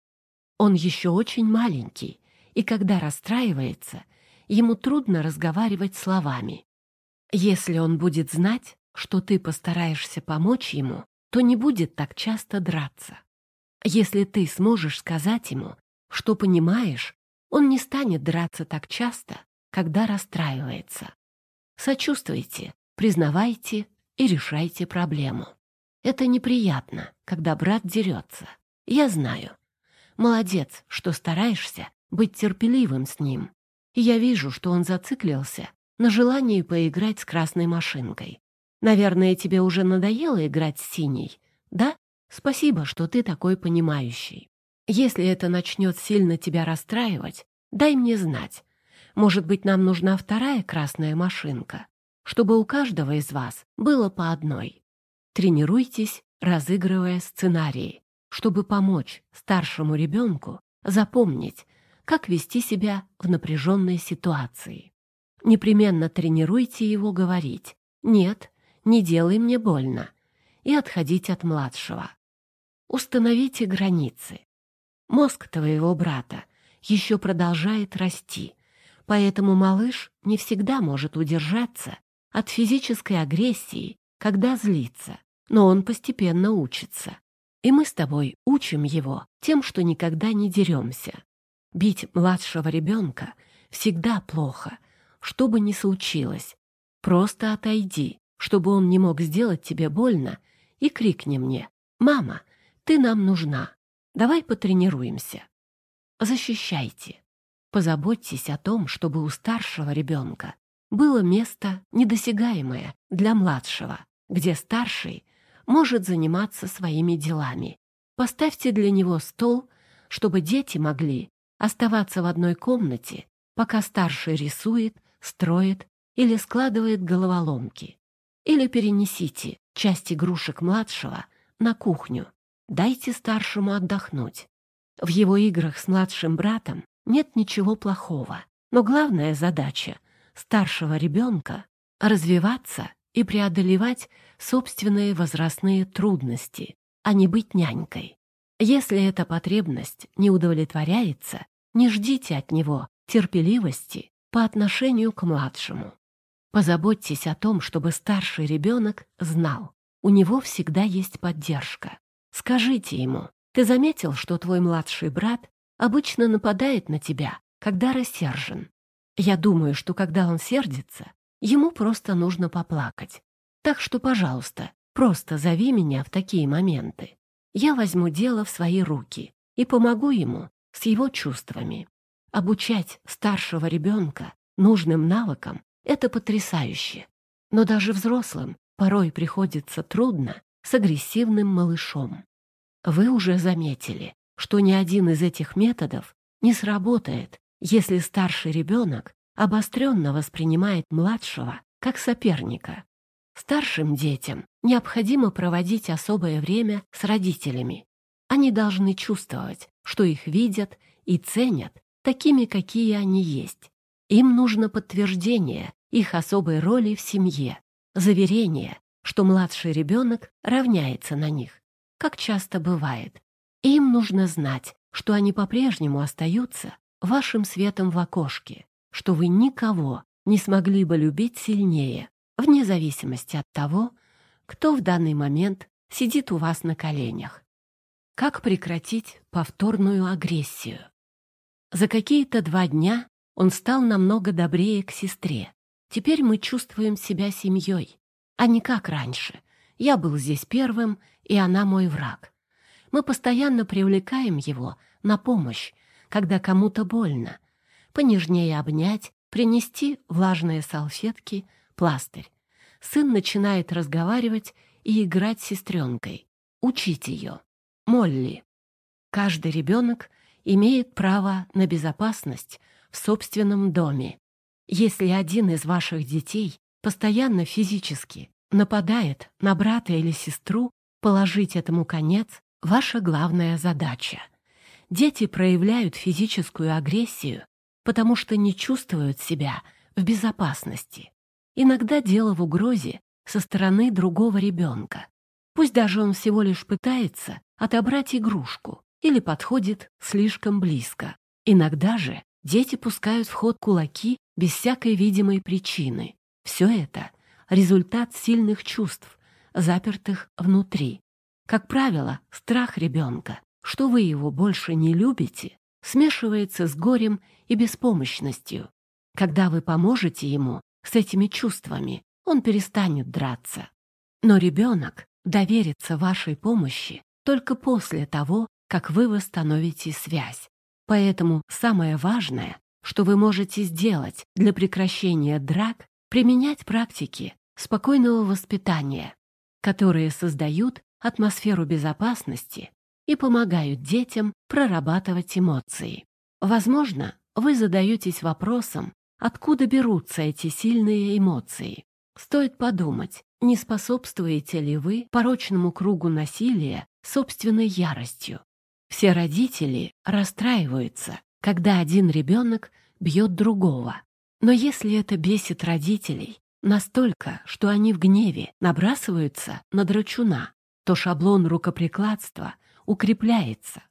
Он еще очень маленький, и когда расстраивается, ему трудно разговаривать словами. Если он будет знать, что ты постараешься помочь ему, то не будет так часто драться. Если ты сможешь сказать ему, что понимаешь, он не станет драться так часто, когда расстраивается. Сочувствуйте, признавайте и решайте проблему. Это неприятно, когда брат дерется. Я знаю. Молодец, что стараешься быть терпеливым с ним. Я вижу, что он зациклился на желании поиграть с красной машинкой. Наверное, тебе уже надоело играть с синей, да? Спасибо, что ты такой понимающий. Если это начнет сильно тебя расстраивать, дай мне знать. Может быть, нам нужна вторая красная машинка, чтобы у каждого из вас было по одной. Тренируйтесь, разыгрывая сценарии, чтобы помочь старшему ребенку запомнить, как вести себя в напряженной ситуации. Непременно тренируйте его говорить «нет», «не делай мне больно» и отходить от младшего. Установите границы. Мозг твоего брата еще продолжает расти, поэтому малыш не всегда может удержаться от физической агрессии, когда злится, но он постепенно учится. И мы с тобой учим его тем, что никогда не деремся. Бить младшего ребенка всегда плохо — что бы ни случилось. Просто отойди, чтобы он не мог сделать тебе больно, и крикни мне «Мама, ты нам нужна, давай потренируемся». Защищайте. Позаботьтесь о том, чтобы у старшего ребенка было место недосягаемое для младшего, где старший может заниматься своими делами. Поставьте для него стол, чтобы дети могли оставаться в одной комнате, пока старший рисует, строит или складывает головоломки. Или перенесите часть игрушек младшего на кухню. Дайте старшему отдохнуть. В его играх с младшим братом нет ничего плохого, но главная задача старшего ребенка — развиваться и преодолевать собственные возрастные трудности, а не быть нянькой. Если эта потребность не удовлетворяется, не ждите от него терпеливости по отношению к младшему. Позаботьтесь о том, чтобы старший ребенок знал, у него всегда есть поддержка. Скажите ему, ты заметил, что твой младший брат обычно нападает на тебя, когда рассержен. Я думаю, что когда он сердится, ему просто нужно поплакать. Так что, пожалуйста, просто зови меня в такие моменты. Я возьму дело в свои руки и помогу ему с его чувствами. Обучать старшего ребенка нужным навыкам — это потрясающе. Но даже взрослым порой приходится трудно с агрессивным малышом. Вы уже заметили, что ни один из этих методов не сработает, если старший ребенок обостренно воспринимает младшего как соперника. Старшим детям необходимо проводить особое время с родителями. Они должны чувствовать, что их видят и ценят такими, какие они есть. Им нужно подтверждение их особой роли в семье, заверение, что младший ребенок равняется на них, как часто бывает. Им нужно знать, что они по-прежнему остаются вашим светом в окошке, что вы никого не смогли бы любить сильнее, вне зависимости от того, кто в данный момент сидит у вас на коленях. Как прекратить повторную агрессию? За какие-то два дня он стал намного добрее к сестре. Теперь мы чувствуем себя семьей, а не как раньше. Я был здесь первым, и она мой враг. Мы постоянно привлекаем его на помощь, когда кому-то больно. Понежнее обнять, принести влажные салфетки, пластырь. Сын начинает разговаривать и играть с сестренкой. Учить ее. Молли. Каждый ребенок имеет право на безопасность в собственном доме. Если один из ваших детей постоянно физически нападает на брата или сестру, положить этому конец — ваша главная задача. Дети проявляют физическую агрессию, потому что не чувствуют себя в безопасности. Иногда дело в угрозе со стороны другого ребенка. Пусть даже он всего лишь пытается отобрать игрушку или подходит слишком близко. Иногда же дети пускают в ход кулаки без всякой видимой причины. Все это — результат сильных чувств, запертых внутри. Как правило, страх ребенка, что вы его больше не любите, смешивается с горем и беспомощностью. Когда вы поможете ему с этими чувствами, он перестанет драться. Но ребенок доверится вашей помощи только после того, как вы восстановите связь. Поэтому самое важное, что вы можете сделать для прекращения драк, применять практики спокойного воспитания, которые создают атмосферу безопасности и помогают детям прорабатывать эмоции. Возможно, вы задаетесь вопросом, откуда берутся эти сильные эмоции. Стоит подумать, не способствуете ли вы порочному кругу насилия собственной яростью. Все родители расстраиваются, когда один ребенок бьет другого. Но если это бесит родителей настолько, что они в гневе набрасываются на драчуна, то шаблон рукоприкладства укрепляется.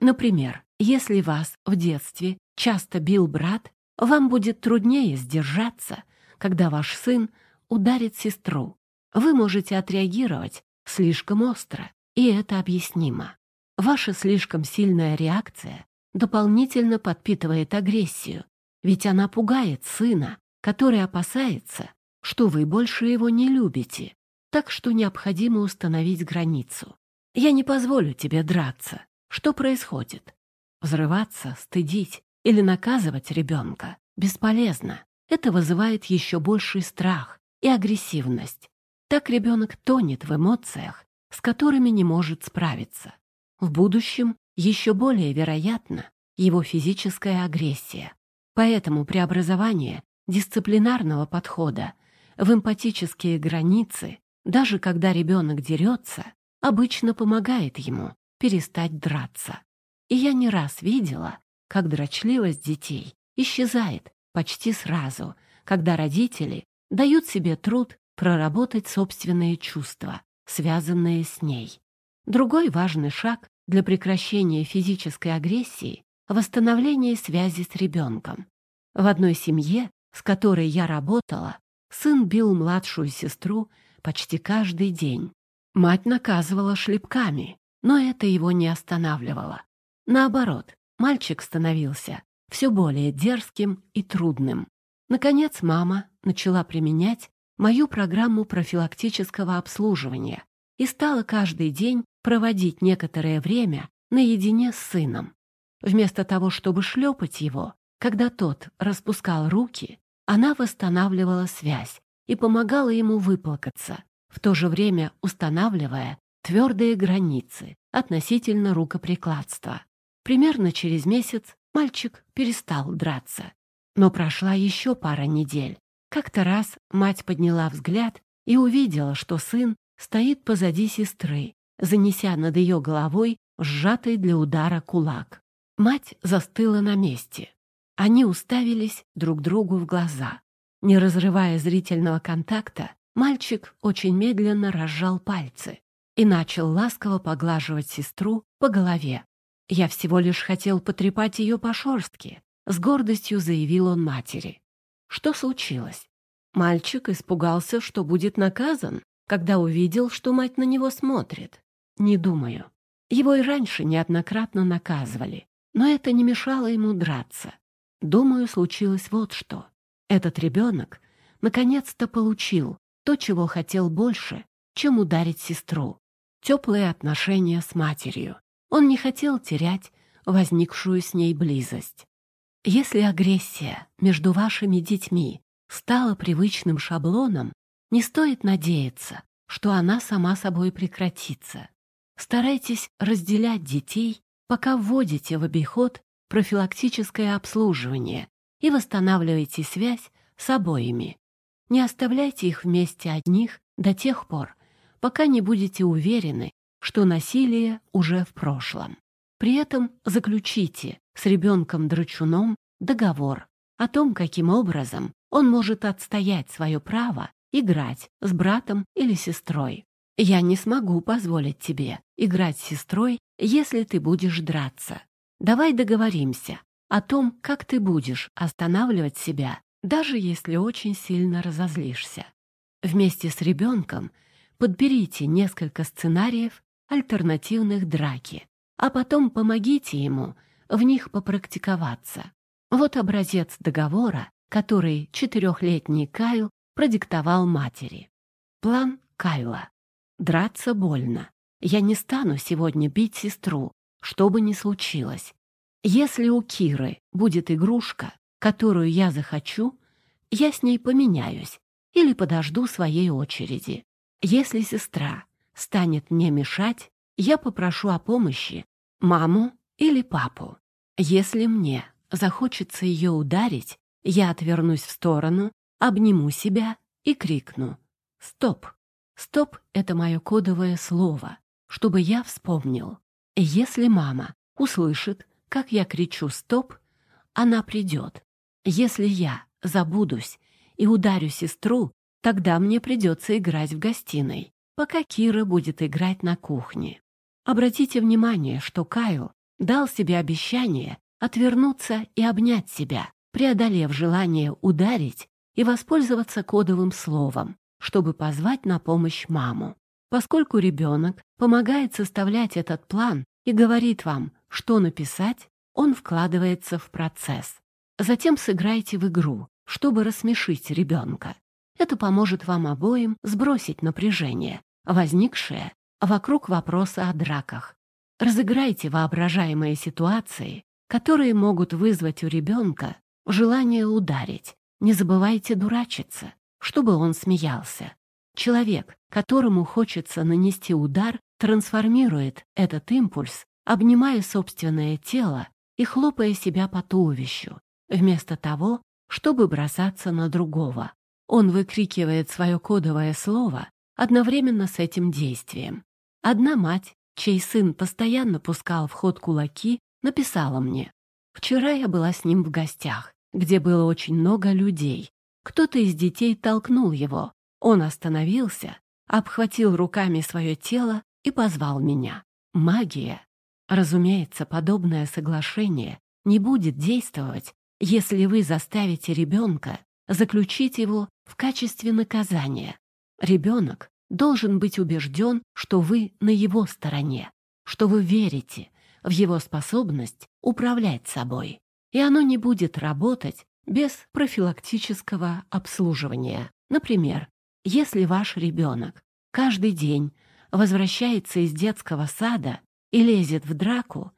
Например, если вас в детстве часто бил брат, вам будет труднее сдержаться, когда ваш сын ударит сестру. Вы можете отреагировать слишком остро, и это объяснимо. Ваша слишком сильная реакция дополнительно подпитывает агрессию, ведь она пугает сына, который опасается, что вы больше его не любите, так что необходимо установить границу. Я не позволю тебе драться. Что происходит? Взрываться, стыдить или наказывать ребенка бесполезно. Это вызывает еще больший страх и агрессивность. Так ребенок тонет в эмоциях, с которыми не может справиться. В будущем еще более вероятна его физическая агрессия. Поэтому преобразование дисциплинарного подхода в эмпатические границы, даже когда ребенок дерется, обычно помогает ему перестать драться. И я не раз видела, как дрочливость детей исчезает почти сразу, когда родители дают себе труд проработать собственные чувства, связанные с ней. Другой важный шаг для прекращения физической агрессии — восстановление связи с ребенком. В одной семье, с которой я работала, сын бил младшую сестру почти каждый день. Мать наказывала шлепками, но это его не останавливало. Наоборот, мальчик становился все более дерзким и трудным. Наконец мама начала применять мою программу профилактического обслуживания и стала каждый день проводить некоторое время наедине с сыном. Вместо того, чтобы шлепать его, когда тот распускал руки, она восстанавливала связь и помогала ему выплакаться, в то же время устанавливая твердые границы относительно рукоприкладства. Примерно через месяц мальчик перестал драться. Но прошла еще пара недель. Как-то раз мать подняла взгляд и увидела, что сын стоит позади сестры, занеся над ее головой сжатый для удара кулак. Мать застыла на месте. Они уставились друг другу в глаза. Не разрывая зрительного контакта, Мальчик очень медленно разжал пальцы и начал ласково поглаживать сестру по голове. «Я всего лишь хотел потрепать ее по шорстке», — с гордостью заявил он матери. Что случилось? Мальчик испугался, что будет наказан, когда увидел, что мать на него смотрит. Не думаю. Его и раньше неоднократно наказывали, но это не мешало ему драться. Думаю, случилось вот что. Этот ребенок наконец-то получил то, чего хотел больше, чем ударить сестру. Теплые отношения с матерью. Он не хотел терять возникшую с ней близость. Если агрессия между вашими детьми стала привычным шаблоном, не стоит надеяться, что она сама собой прекратится. Старайтесь разделять детей, пока вводите в обиход профилактическое обслуживание и восстанавливайте связь с обоими. Не оставляйте их вместе одних до тех пор, пока не будете уверены, что насилие уже в прошлом. При этом заключите с ребенком-драчуном договор о том, каким образом он может отстоять свое право играть с братом или сестрой. Я не смогу позволить тебе играть с сестрой, если ты будешь драться. Давай договоримся о том, как ты будешь останавливать себя даже если очень сильно разозлишься. Вместе с ребенком подберите несколько сценариев альтернативных драки, а потом помогите ему в них попрактиковаться. Вот образец договора, который четырехлетний Кайл продиктовал матери. План Кайла. Драться больно. Я не стану сегодня бить сестру, что бы ни случилось. Если у Киры будет игрушка, которую я захочу, я с ней поменяюсь или подожду своей очереди. Если сестра станет мне мешать, я попрошу о помощи маму или папу. Если мне захочется ее ударить, я отвернусь в сторону, обниму себя и крикну «Стоп!». «Стоп» — это мое кодовое слово, чтобы я вспомнил. Если мама услышит, как я кричу «Стоп!», она придет. Если я забудусь и ударю сестру, тогда мне придется играть в гостиной, пока Кира будет играть на кухне. Обратите внимание, что Кайл дал себе обещание отвернуться и обнять себя, преодолев желание ударить и воспользоваться кодовым словом, чтобы позвать на помощь маму. Поскольку ребенок помогает составлять этот план и говорит вам, что написать, он вкладывается в процесс. Затем сыграйте в игру, чтобы рассмешить ребенка. Это поможет вам обоим сбросить напряжение, возникшее вокруг вопроса о драках. Разыграйте воображаемые ситуации, которые могут вызвать у ребенка желание ударить. Не забывайте дурачиться, чтобы он смеялся. Человек, которому хочется нанести удар, трансформирует этот импульс, обнимая собственное тело и хлопая себя по туловищу, вместо того, чтобы бросаться на другого. Он выкрикивает свое кодовое слово одновременно с этим действием. Одна мать, чей сын постоянно пускал в ход кулаки, написала мне. Вчера я была с ним в гостях, где было очень много людей. Кто-то из детей толкнул его. Он остановился, обхватил руками свое тело и позвал меня. Магия. Разумеется, подобное соглашение не будет действовать, если вы заставите ребенка заключить его в качестве наказания. Ребенок должен быть убежден, что вы на его стороне, что вы верите в его способность управлять собой, и оно не будет работать без профилактического обслуживания. Например, если ваш ребенок каждый день возвращается из детского сада и лезет в драку,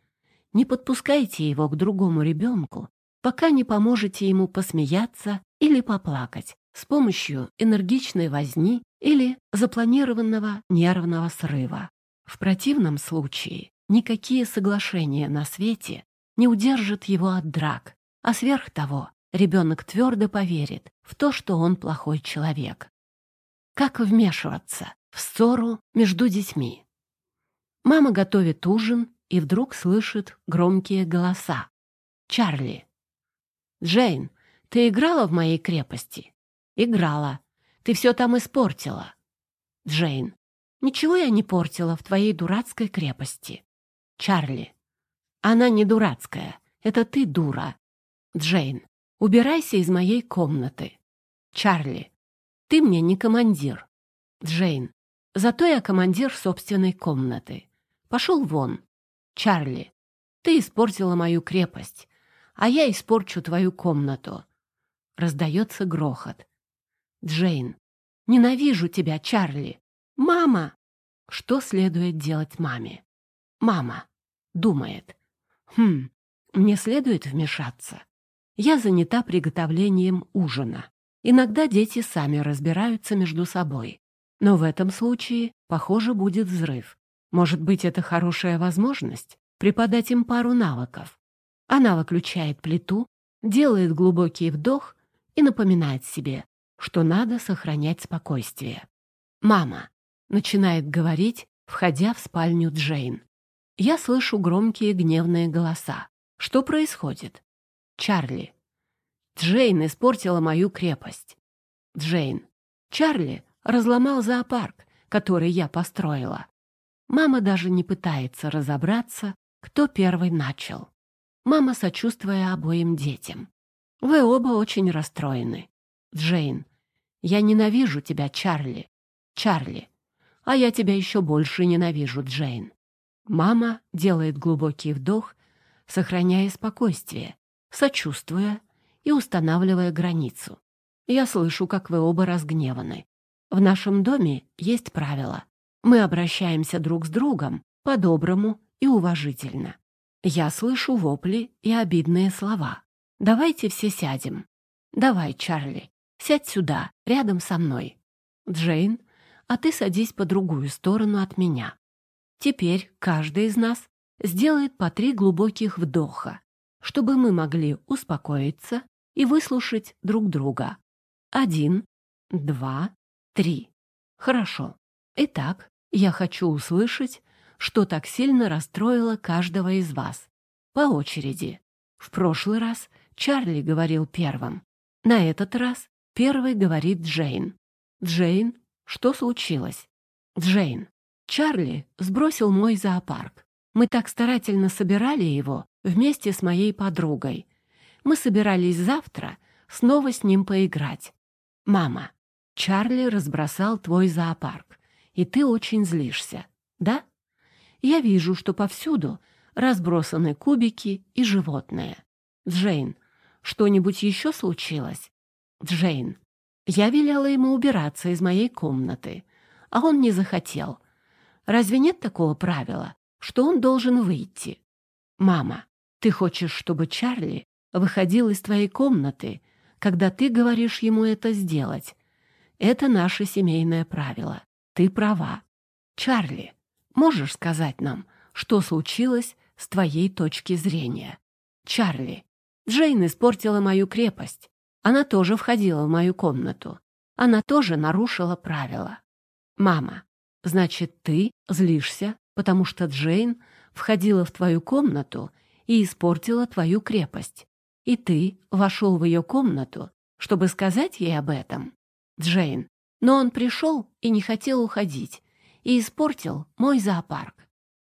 не подпускайте его к другому ребенку, пока не поможете ему посмеяться или поплакать с помощью энергичной возни или запланированного нервного срыва. В противном случае никакие соглашения на свете не удержат его от драк, а сверх того ребенок твердо поверит в то, что он плохой человек. Как вмешиваться в ссору между детьми? Мама готовит ужин и вдруг слышит громкие голоса. «Чарли!» «Джейн, ты играла в моей крепости?» «Играла. Ты все там испортила». «Джейн, ничего я не портила в твоей дурацкой крепости». «Чарли, она не дурацкая. Это ты дура». «Джейн, убирайся из моей комнаты». «Чарли, ты мне не командир». «Джейн, зато я командир собственной комнаты. Пошел вон». «Чарли, ты испортила мою крепость а я испорчу твою комнату. Раздается грохот. Джейн. Ненавижу тебя, Чарли. Мама! Что следует делать маме? Мама. Думает. Хм, мне следует вмешаться. Я занята приготовлением ужина. Иногда дети сами разбираются между собой. Но в этом случае, похоже, будет взрыв. Может быть, это хорошая возможность преподать им пару навыков. Она выключает плиту, делает глубокий вдох и напоминает себе, что надо сохранять спокойствие. «Мама!» — начинает говорить, входя в спальню Джейн. Я слышу громкие гневные голоса. Что происходит? Чарли. Джейн испортила мою крепость. Джейн. Чарли разломал зоопарк, который я построила. Мама даже не пытается разобраться, кто первый начал мама сочувствуя обоим детям. Вы оба очень расстроены. Джейн, я ненавижу тебя, Чарли. Чарли, а я тебя еще больше ненавижу, Джейн. Мама делает глубокий вдох, сохраняя спокойствие, сочувствуя и устанавливая границу. Я слышу, как вы оба разгневаны. В нашем доме есть правило. Мы обращаемся друг с другом по-доброму и уважительно. Я слышу вопли и обидные слова. Давайте все сядем. Давай, Чарли, сядь сюда, рядом со мной. Джейн, а ты садись по другую сторону от меня. Теперь каждый из нас сделает по три глубоких вдоха, чтобы мы могли успокоиться и выслушать друг друга. Один, два, три. Хорошо. Итак, я хочу услышать, что так сильно расстроило каждого из вас. По очереди. В прошлый раз Чарли говорил первым. На этот раз первый говорит Джейн. Джейн, что случилось? Джейн. Чарли сбросил мой зоопарк. Мы так старательно собирали его вместе с моей подругой. Мы собирались завтра снова с ним поиграть. Мама, Чарли разбросал твой зоопарк, и ты очень злишься, да? Я вижу, что повсюду разбросаны кубики и животные. Джейн, что-нибудь еще случилось? Джейн, я велела ему убираться из моей комнаты, а он не захотел. Разве нет такого правила, что он должен выйти? Мама, ты хочешь, чтобы Чарли выходил из твоей комнаты, когда ты говоришь ему это сделать? Это наше семейное правило. Ты права. Чарли, можешь сказать нам, что случилось с твоей точки зрения? Чарли, Джейн испортила мою крепость. Она тоже входила в мою комнату. Она тоже нарушила правила. Мама, значит, ты злишься, потому что Джейн входила в твою комнату и испортила твою крепость. И ты вошел в ее комнату, чтобы сказать ей об этом. Джейн, но он пришел и не хотел уходить, и испортил мой зоопарк.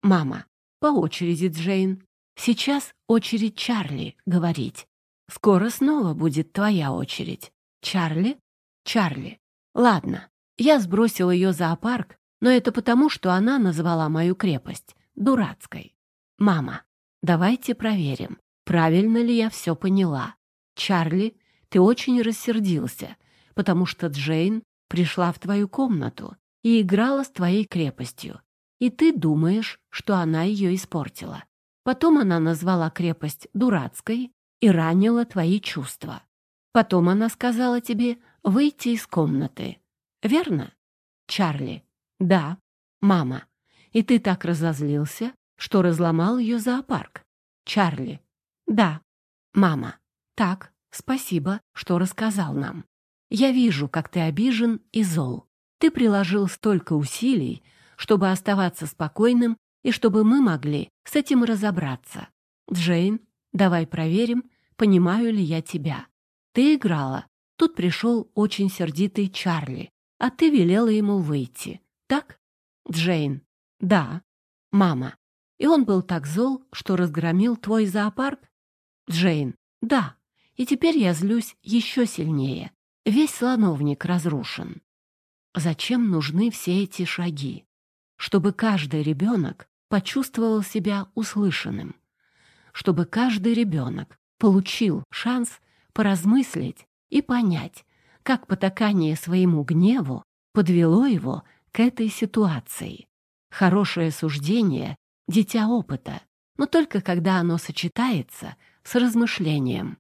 Мама, по очереди, Джейн. Сейчас очередь Чарли говорить. Скоро снова будет твоя очередь. Чарли? Чарли. Ладно, я сбросил ее зоопарк, но это потому, что она назвала мою крепость дурацкой. Мама, давайте проверим, правильно ли я все поняла. Чарли, ты очень рассердился, потому что Джейн пришла в твою комнату и играла с твоей крепостью, и ты думаешь, что она ее испортила. Потом она назвала крепость дурацкой и ранила твои чувства. Потом она сказала тебе выйти из комнаты. Верно? Чарли. Да. Мама. И ты так разозлился, что разломал ее зоопарк. Чарли. Да. Мама. Так, спасибо, что рассказал нам. Я вижу, как ты обижен и зол. Ты приложил столько усилий, чтобы оставаться спокойным и чтобы мы могли с этим разобраться. Джейн, давай проверим, понимаю ли я тебя. Ты играла. Тут пришел очень сердитый Чарли, а ты велела ему выйти. Так? Джейн. Да. Мама. И он был так зол, что разгромил твой зоопарк? Джейн. Да. И теперь я злюсь еще сильнее. Весь слоновник разрушен. Зачем нужны все эти шаги? Чтобы каждый ребенок почувствовал себя услышанным, чтобы каждый ребенок получил шанс поразмыслить и понять, как потакание своему гневу подвело его к этой ситуации. Хорошее суждение — дитя опыта, но только когда оно сочетается с размышлением,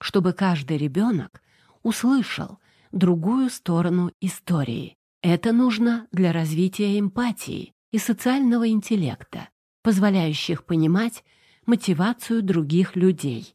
чтобы каждый ребенок услышал другую сторону истории. Это нужно для развития эмпатии, и социального интеллекта, позволяющих понимать мотивацию других людей,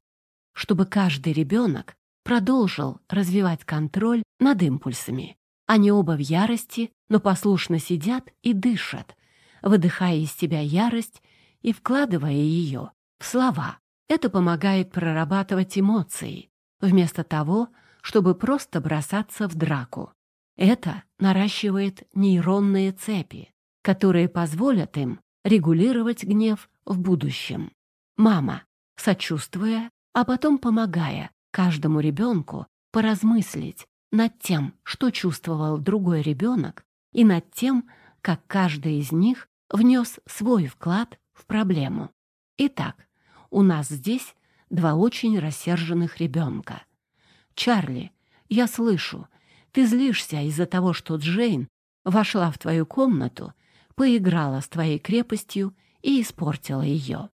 чтобы каждый ребенок продолжил развивать контроль над импульсами. Они оба в ярости, но послушно сидят и дышат, выдыхая из себя ярость и вкладывая ее в слова. Это помогает прорабатывать эмоции, вместо того, чтобы просто бросаться в драку. Это наращивает нейронные цепи, которые позволят им регулировать гнев в будущем. Мама, сочувствуя, а потом помогая Каждому ребенку поразмыслить над тем, что чувствовал другой ребенок, и над тем, как каждый из них внес свой вклад в проблему. Итак, у нас здесь два очень рассерженных ребенка. «Чарли, я слышу, ты злишься из-за того, что Джейн вошла в твою комнату, поиграла с твоей крепостью и испортила ее.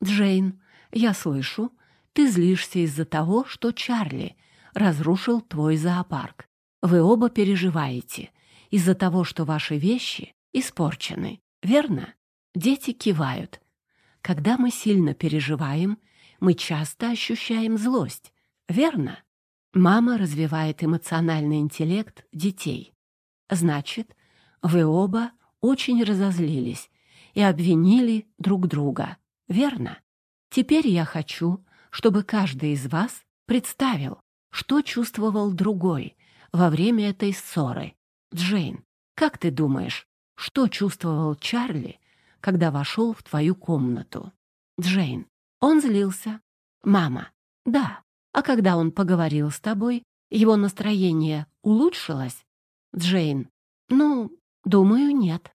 Джейн, я слышу, ты злишься из-за того, что Чарли разрушил твой зоопарк. Вы оба переживаете из-за того, что ваши вещи испорчены, верно? Дети кивают. Когда мы сильно переживаем, мы часто ощущаем злость, верно? Мама развивает эмоциональный интеллект детей. Значит, вы оба очень разозлились и обвинили друг друга, верно? Теперь я хочу, чтобы каждый из вас представил, что чувствовал другой во время этой ссоры. Джейн, как ты думаешь, что чувствовал Чарли, когда вошел в твою комнату? Джейн, он злился. Мама, да. А когда он поговорил с тобой, его настроение улучшилось? Джейн, ну, думаю, нет.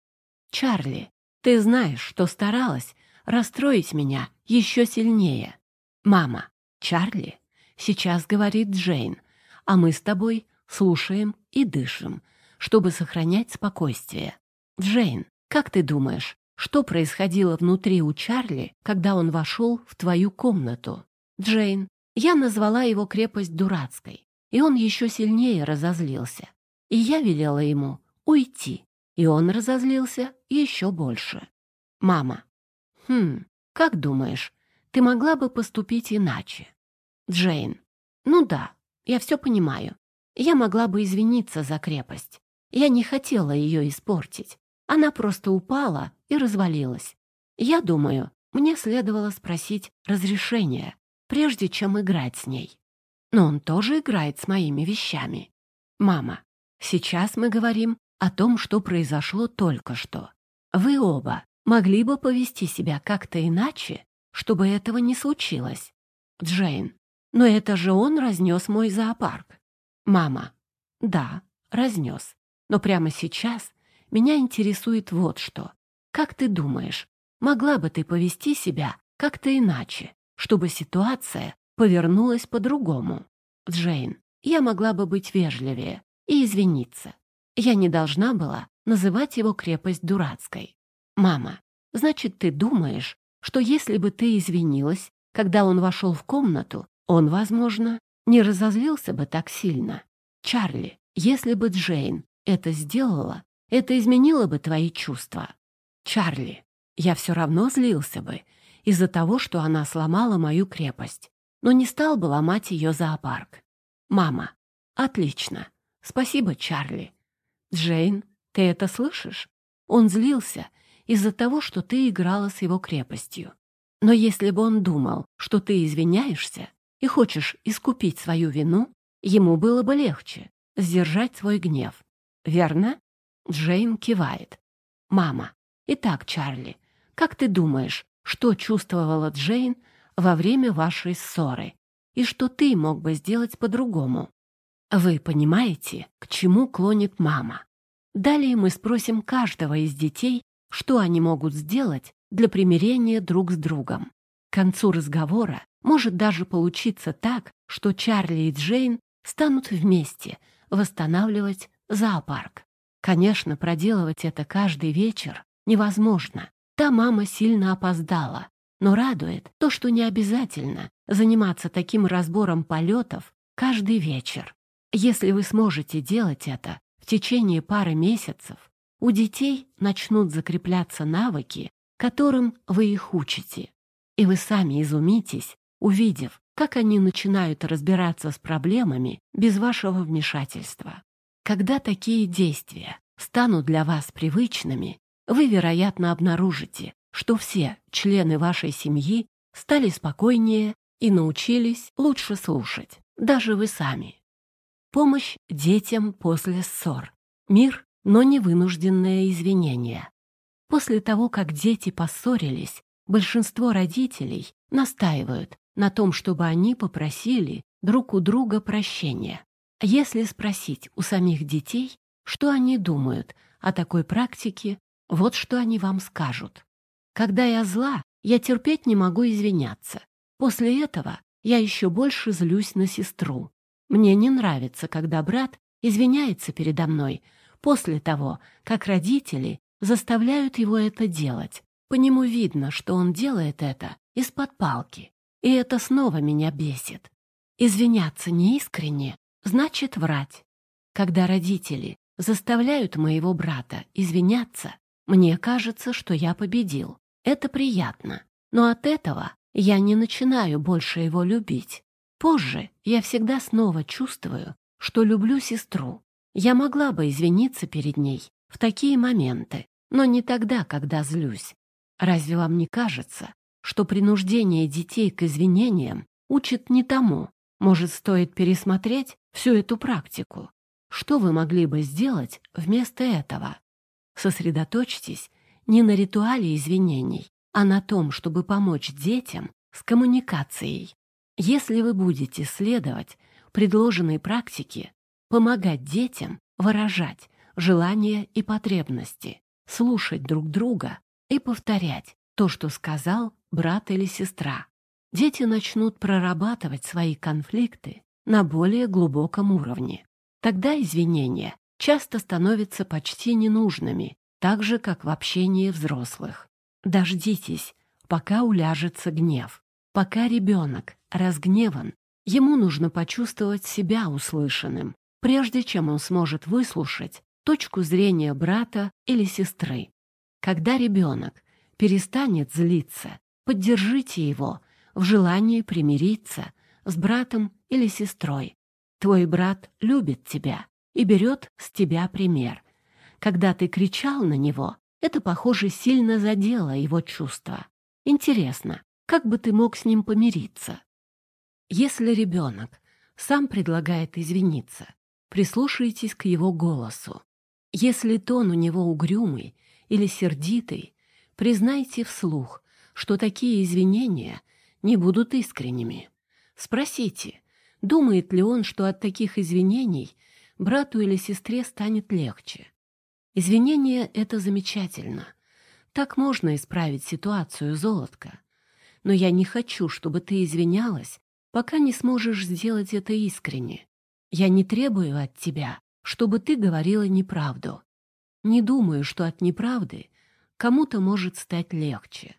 Чарли, ты знаешь, что старалась расстроить меня еще сильнее. Мама, Чарли, сейчас говорит Джейн, а мы с тобой слушаем и дышим, чтобы сохранять спокойствие. Джейн, как ты думаешь, что происходило внутри у Чарли, когда он вошел в твою комнату? Джейн, я назвала его крепость дурацкой, и он еще сильнее разозлился. И я велела ему уйти, и он разозлился еще больше. Мама, хм, как думаешь, ты могла бы поступить иначе? Джейн, ну да, я все понимаю. Я могла бы извиниться за крепость. Я не хотела ее испортить. Она просто упала и развалилась. Я думаю, мне следовало спросить разрешения, прежде чем играть с ней. Но он тоже играет с моими вещами. Мама, сейчас мы говорим о том, что произошло только что. Вы оба могли бы повести себя как-то иначе, чтобы этого не случилось. Джейн, но это же он разнес мой зоопарк. Мама, да, разнес. Но прямо сейчас меня интересует вот что. Как ты думаешь, могла бы ты повести себя как-то иначе, чтобы ситуация повернулась по-другому. Джейн, я могла бы быть вежливее и извиниться. Я не должна была называть его крепость дурацкой. Мама, значит, ты думаешь, что если бы ты извинилась, когда он вошел в комнату, он, возможно, не разозлился бы так сильно. Чарли, если бы Джейн это сделала, это изменило бы твои чувства. Чарли, я все равно злился бы из-за того, что она сломала мою крепость, но не стал бы ломать ее зоопарк. Мама, отлично. Спасибо, Чарли. Джейн, ты это слышишь? Он злился из-за того, что ты играла с его крепостью. Но если бы он думал, что ты извиняешься и хочешь искупить свою вину, ему было бы легче сдержать свой гнев. Верно? Джейн кивает. Мама, итак, Чарли, как ты думаешь, что чувствовала Джейн во время вашей ссоры и что ты мог бы сделать по-другому. Вы понимаете, к чему клонит мама. Далее мы спросим каждого из детей, что они могут сделать для примирения друг с другом. К концу разговора может даже получиться так, что Чарли и Джейн станут вместе восстанавливать зоопарк. Конечно, проделывать это каждый вечер невозможно, Та мама сильно опоздала, но радует то, что не обязательно заниматься таким разбором полетов каждый вечер. Если вы сможете делать это в течение пары месяцев, у детей начнут закрепляться навыки, которым вы их учите. И вы сами изумитесь, увидев, как они начинают разбираться с проблемами без вашего вмешательства. Когда такие действия станут для вас привычными, вы, вероятно, обнаружите, что все члены вашей семьи стали спокойнее и научились лучше слушать, даже вы сами. Помощь детям после ссор. Мир, но не вынужденное извинение. После того, как дети поссорились, большинство родителей настаивают на том, чтобы они попросили друг у друга прощения. Если спросить у самих детей, что они думают о такой практике, вот что они вам скажут. Когда я зла, я терпеть не могу извиняться. После этого я еще больше злюсь на сестру. Мне не нравится, когда брат извиняется передо мной после того, как родители заставляют его это делать. По нему видно, что он делает это из-под палки. И это снова меня бесит. Извиняться неискренне значит врать. Когда родители заставляют моего брата извиняться, мне кажется, что я победил. Это приятно. Но от этого я не начинаю больше его любить. Позже я всегда снова чувствую, что люблю сестру. Я могла бы извиниться перед ней в такие моменты, но не тогда, когда злюсь. Разве вам не кажется, что принуждение детей к извинениям учит не тому? Может, стоит пересмотреть всю эту практику? Что вы могли бы сделать вместо этого? Сосредоточьтесь не на ритуале извинений, а на том, чтобы помочь детям с коммуникацией. Если вы будете следовать предложенной практике, помогать детям выражать желания и потребности, слушать друг друга и повторять то, что сказал брат или сестра. Дети начнут прорабатывать свои конфликты на более глубоком уровне. Тогда извинения часто становятся почти ненужными, так же, как в общении взрослых. Дождитесь, пока уляжется гнев. Пока ребенок разгневан, ему нужно почувствовать себя услышанным, прежде чем он сможет выслушать точку зрения брата или сестры. Когда ребенок перестанет злиться, поддержите его в желании примириться с братом или сестрой. Твой брат любит тебя и берет с тебя пример. Когда ты кричал на него, это, похоже, сильно задело его чувства. Интересно, как бы ты мог с ним помириться? Если ребенок сам предлагает извиниться, прислушайтесь к его голосу. Если тон у него угрюмый или сердитый, признайте вслух, что такие извинения не будут искренними. Спросите, думает ли он, что от таких извинений брату или сестре станет легче. Извинения — это замечательно. Так можно исправить ситуацию, золотко. Но я не хочу, чтобы ты извинялась, пока не сможешь сделать это искренне. Я не требую от тебя, чтобы ты говорила неправду. Не думаю, что от неправды кому-то может стать легче.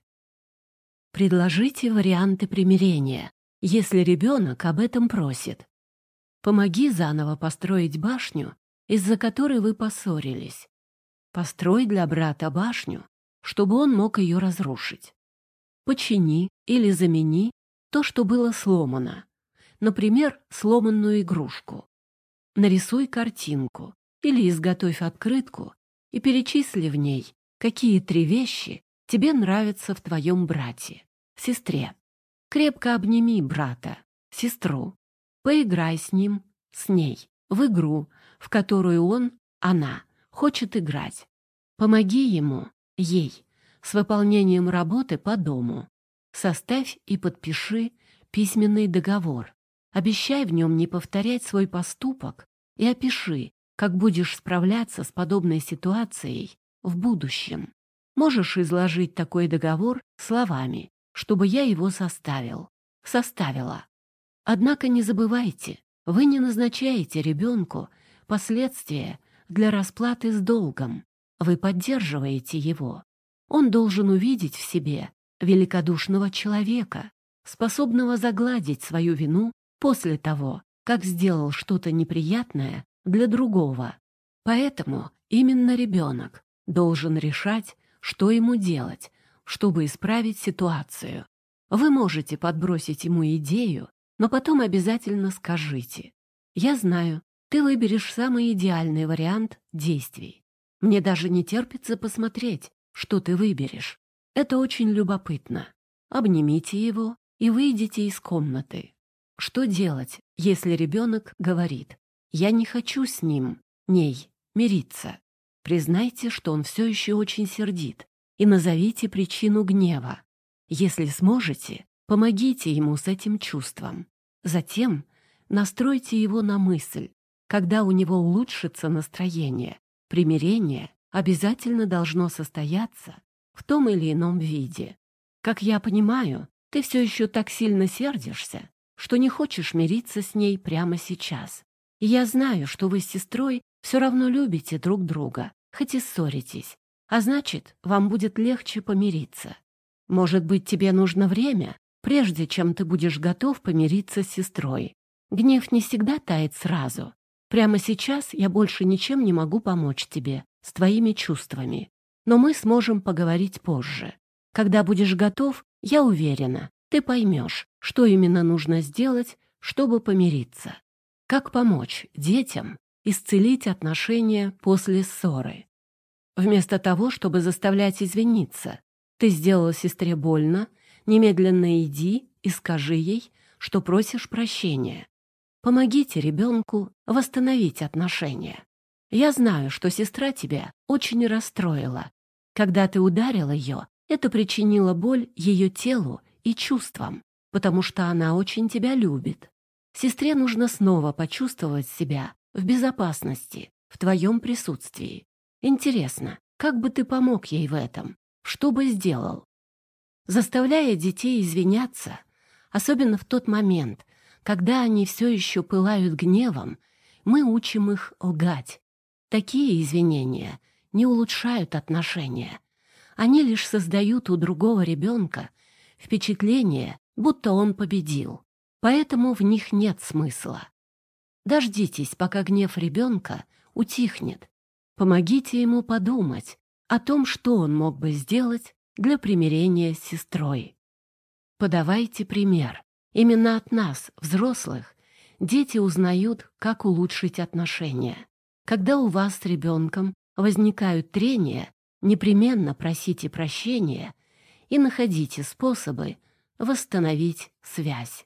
Предложите варианты примирения, если ребенок об этом просит. Помоги заново построить башню, из-за которой вы поссорились. Построй для брата башню, чтобы он мог ее разрушить. Почини или замени то, что было сломано. Например, сломанную игрушку. Нарисуй картинку или изготовь открытку и перечисли в ней, какие три вещи тебе нравятся в твоем брате, сестре. Крепко обними брата, сестру. Поиграй с ним, с ней, в игру, в которую он, она, хочет играть. Помоги ему, ей, с выполнением работы по дому. Составь и подпиши письменный договор. Обещай в нем не повторять свой поступок и опиши, как будешь справляться с подобной ситуацией в будущем. Можешь изложить такой договор словами, чтобы я его составил. Составила. Однако не забывайте, вы не назначаете ребенку последствия для расплаты с долгом. Вы поддерживаете его. Он должен увидеть в себе великодушного человека, способного загладить свою вину после того, как сделал что-то неприятное для другого. Поэтому именно ребенок должен решать, что ему делать, чтобы исправить ситуацию. Вы можете подбросить ему идею, но потом обязательно скажите. «Я знаю, ты выберешь самый идеальный вариант действий. Мне даже не терпится посмотреть, что ты выберешь. Это очень любопытно. Обнимите его и выйдите из комнаты. Что делать, если ребенок говорит «Я не хочу с ним, ней, мириться»? Признайте, что он все еще очень сердит, и назовите причину гнева. Если сможете, помогите ему с этим чувством. Затем настройте его на мысль. Когда у него улучшится настроение, примирение обязательно должно состояться в том или ином виде. Как я понимаю, ты все еще так сильно сердишься, что не хочешь мириться с ней прямо сейчас. И я знаю, что вы с сестрой все равно любите друг друга, хоть и ссоритесь, а значит, вам будет легче помириться. Может быть, тебе нужно время, прежде чем ты будешь готов помириться с сестрой. Гнев не всегда тает сразу. Прямо сейчас я больше ничем не могу помочь тебе с твоими чувствами. Но мы сможем поговорить позже. Когда будешь готов, я уверена, ты поймешь, что именно нужно сделать, чтобы помириться. Как помочь детям исцелить отношения после ссоры. Вместо того, чтобы заставлять извиниться, ты сделала сестре больно, немедленно иди и скажи ей, что просишь прощения. Помогите ребенку восстановить отношения. Я знаю, что сестра тебя очень расстроила. Когда ты ударил ее, это причинило боль ее телу и чувствам, потому что она очень тебя любит. Сестре нужно снова почувствовать себя в безопасности, в твоем присутствии. Интересно, как бы ты помог ей в этом? Что бы сделал? Заставляя детей извиняться, особенно в тот момент, когда они все еще пылают гневом, мы учим их лгать. Такие извинения не улучшают отношения. Они лишь создают у другого ребенка впечатление, будто он победил. Поэтому в них нет смысла. Дождитесь, пока гнев ребенка утихнет. Помогите ему подумать о том, что он мог бы сделать для примирения с сестрой. Подавайте пример. Именно от нас, взрослых, дети узнают, как улучшить отношения. Когда у вас с ребенком возникают трения, непременно просите прощения и находите способы восстановить связь.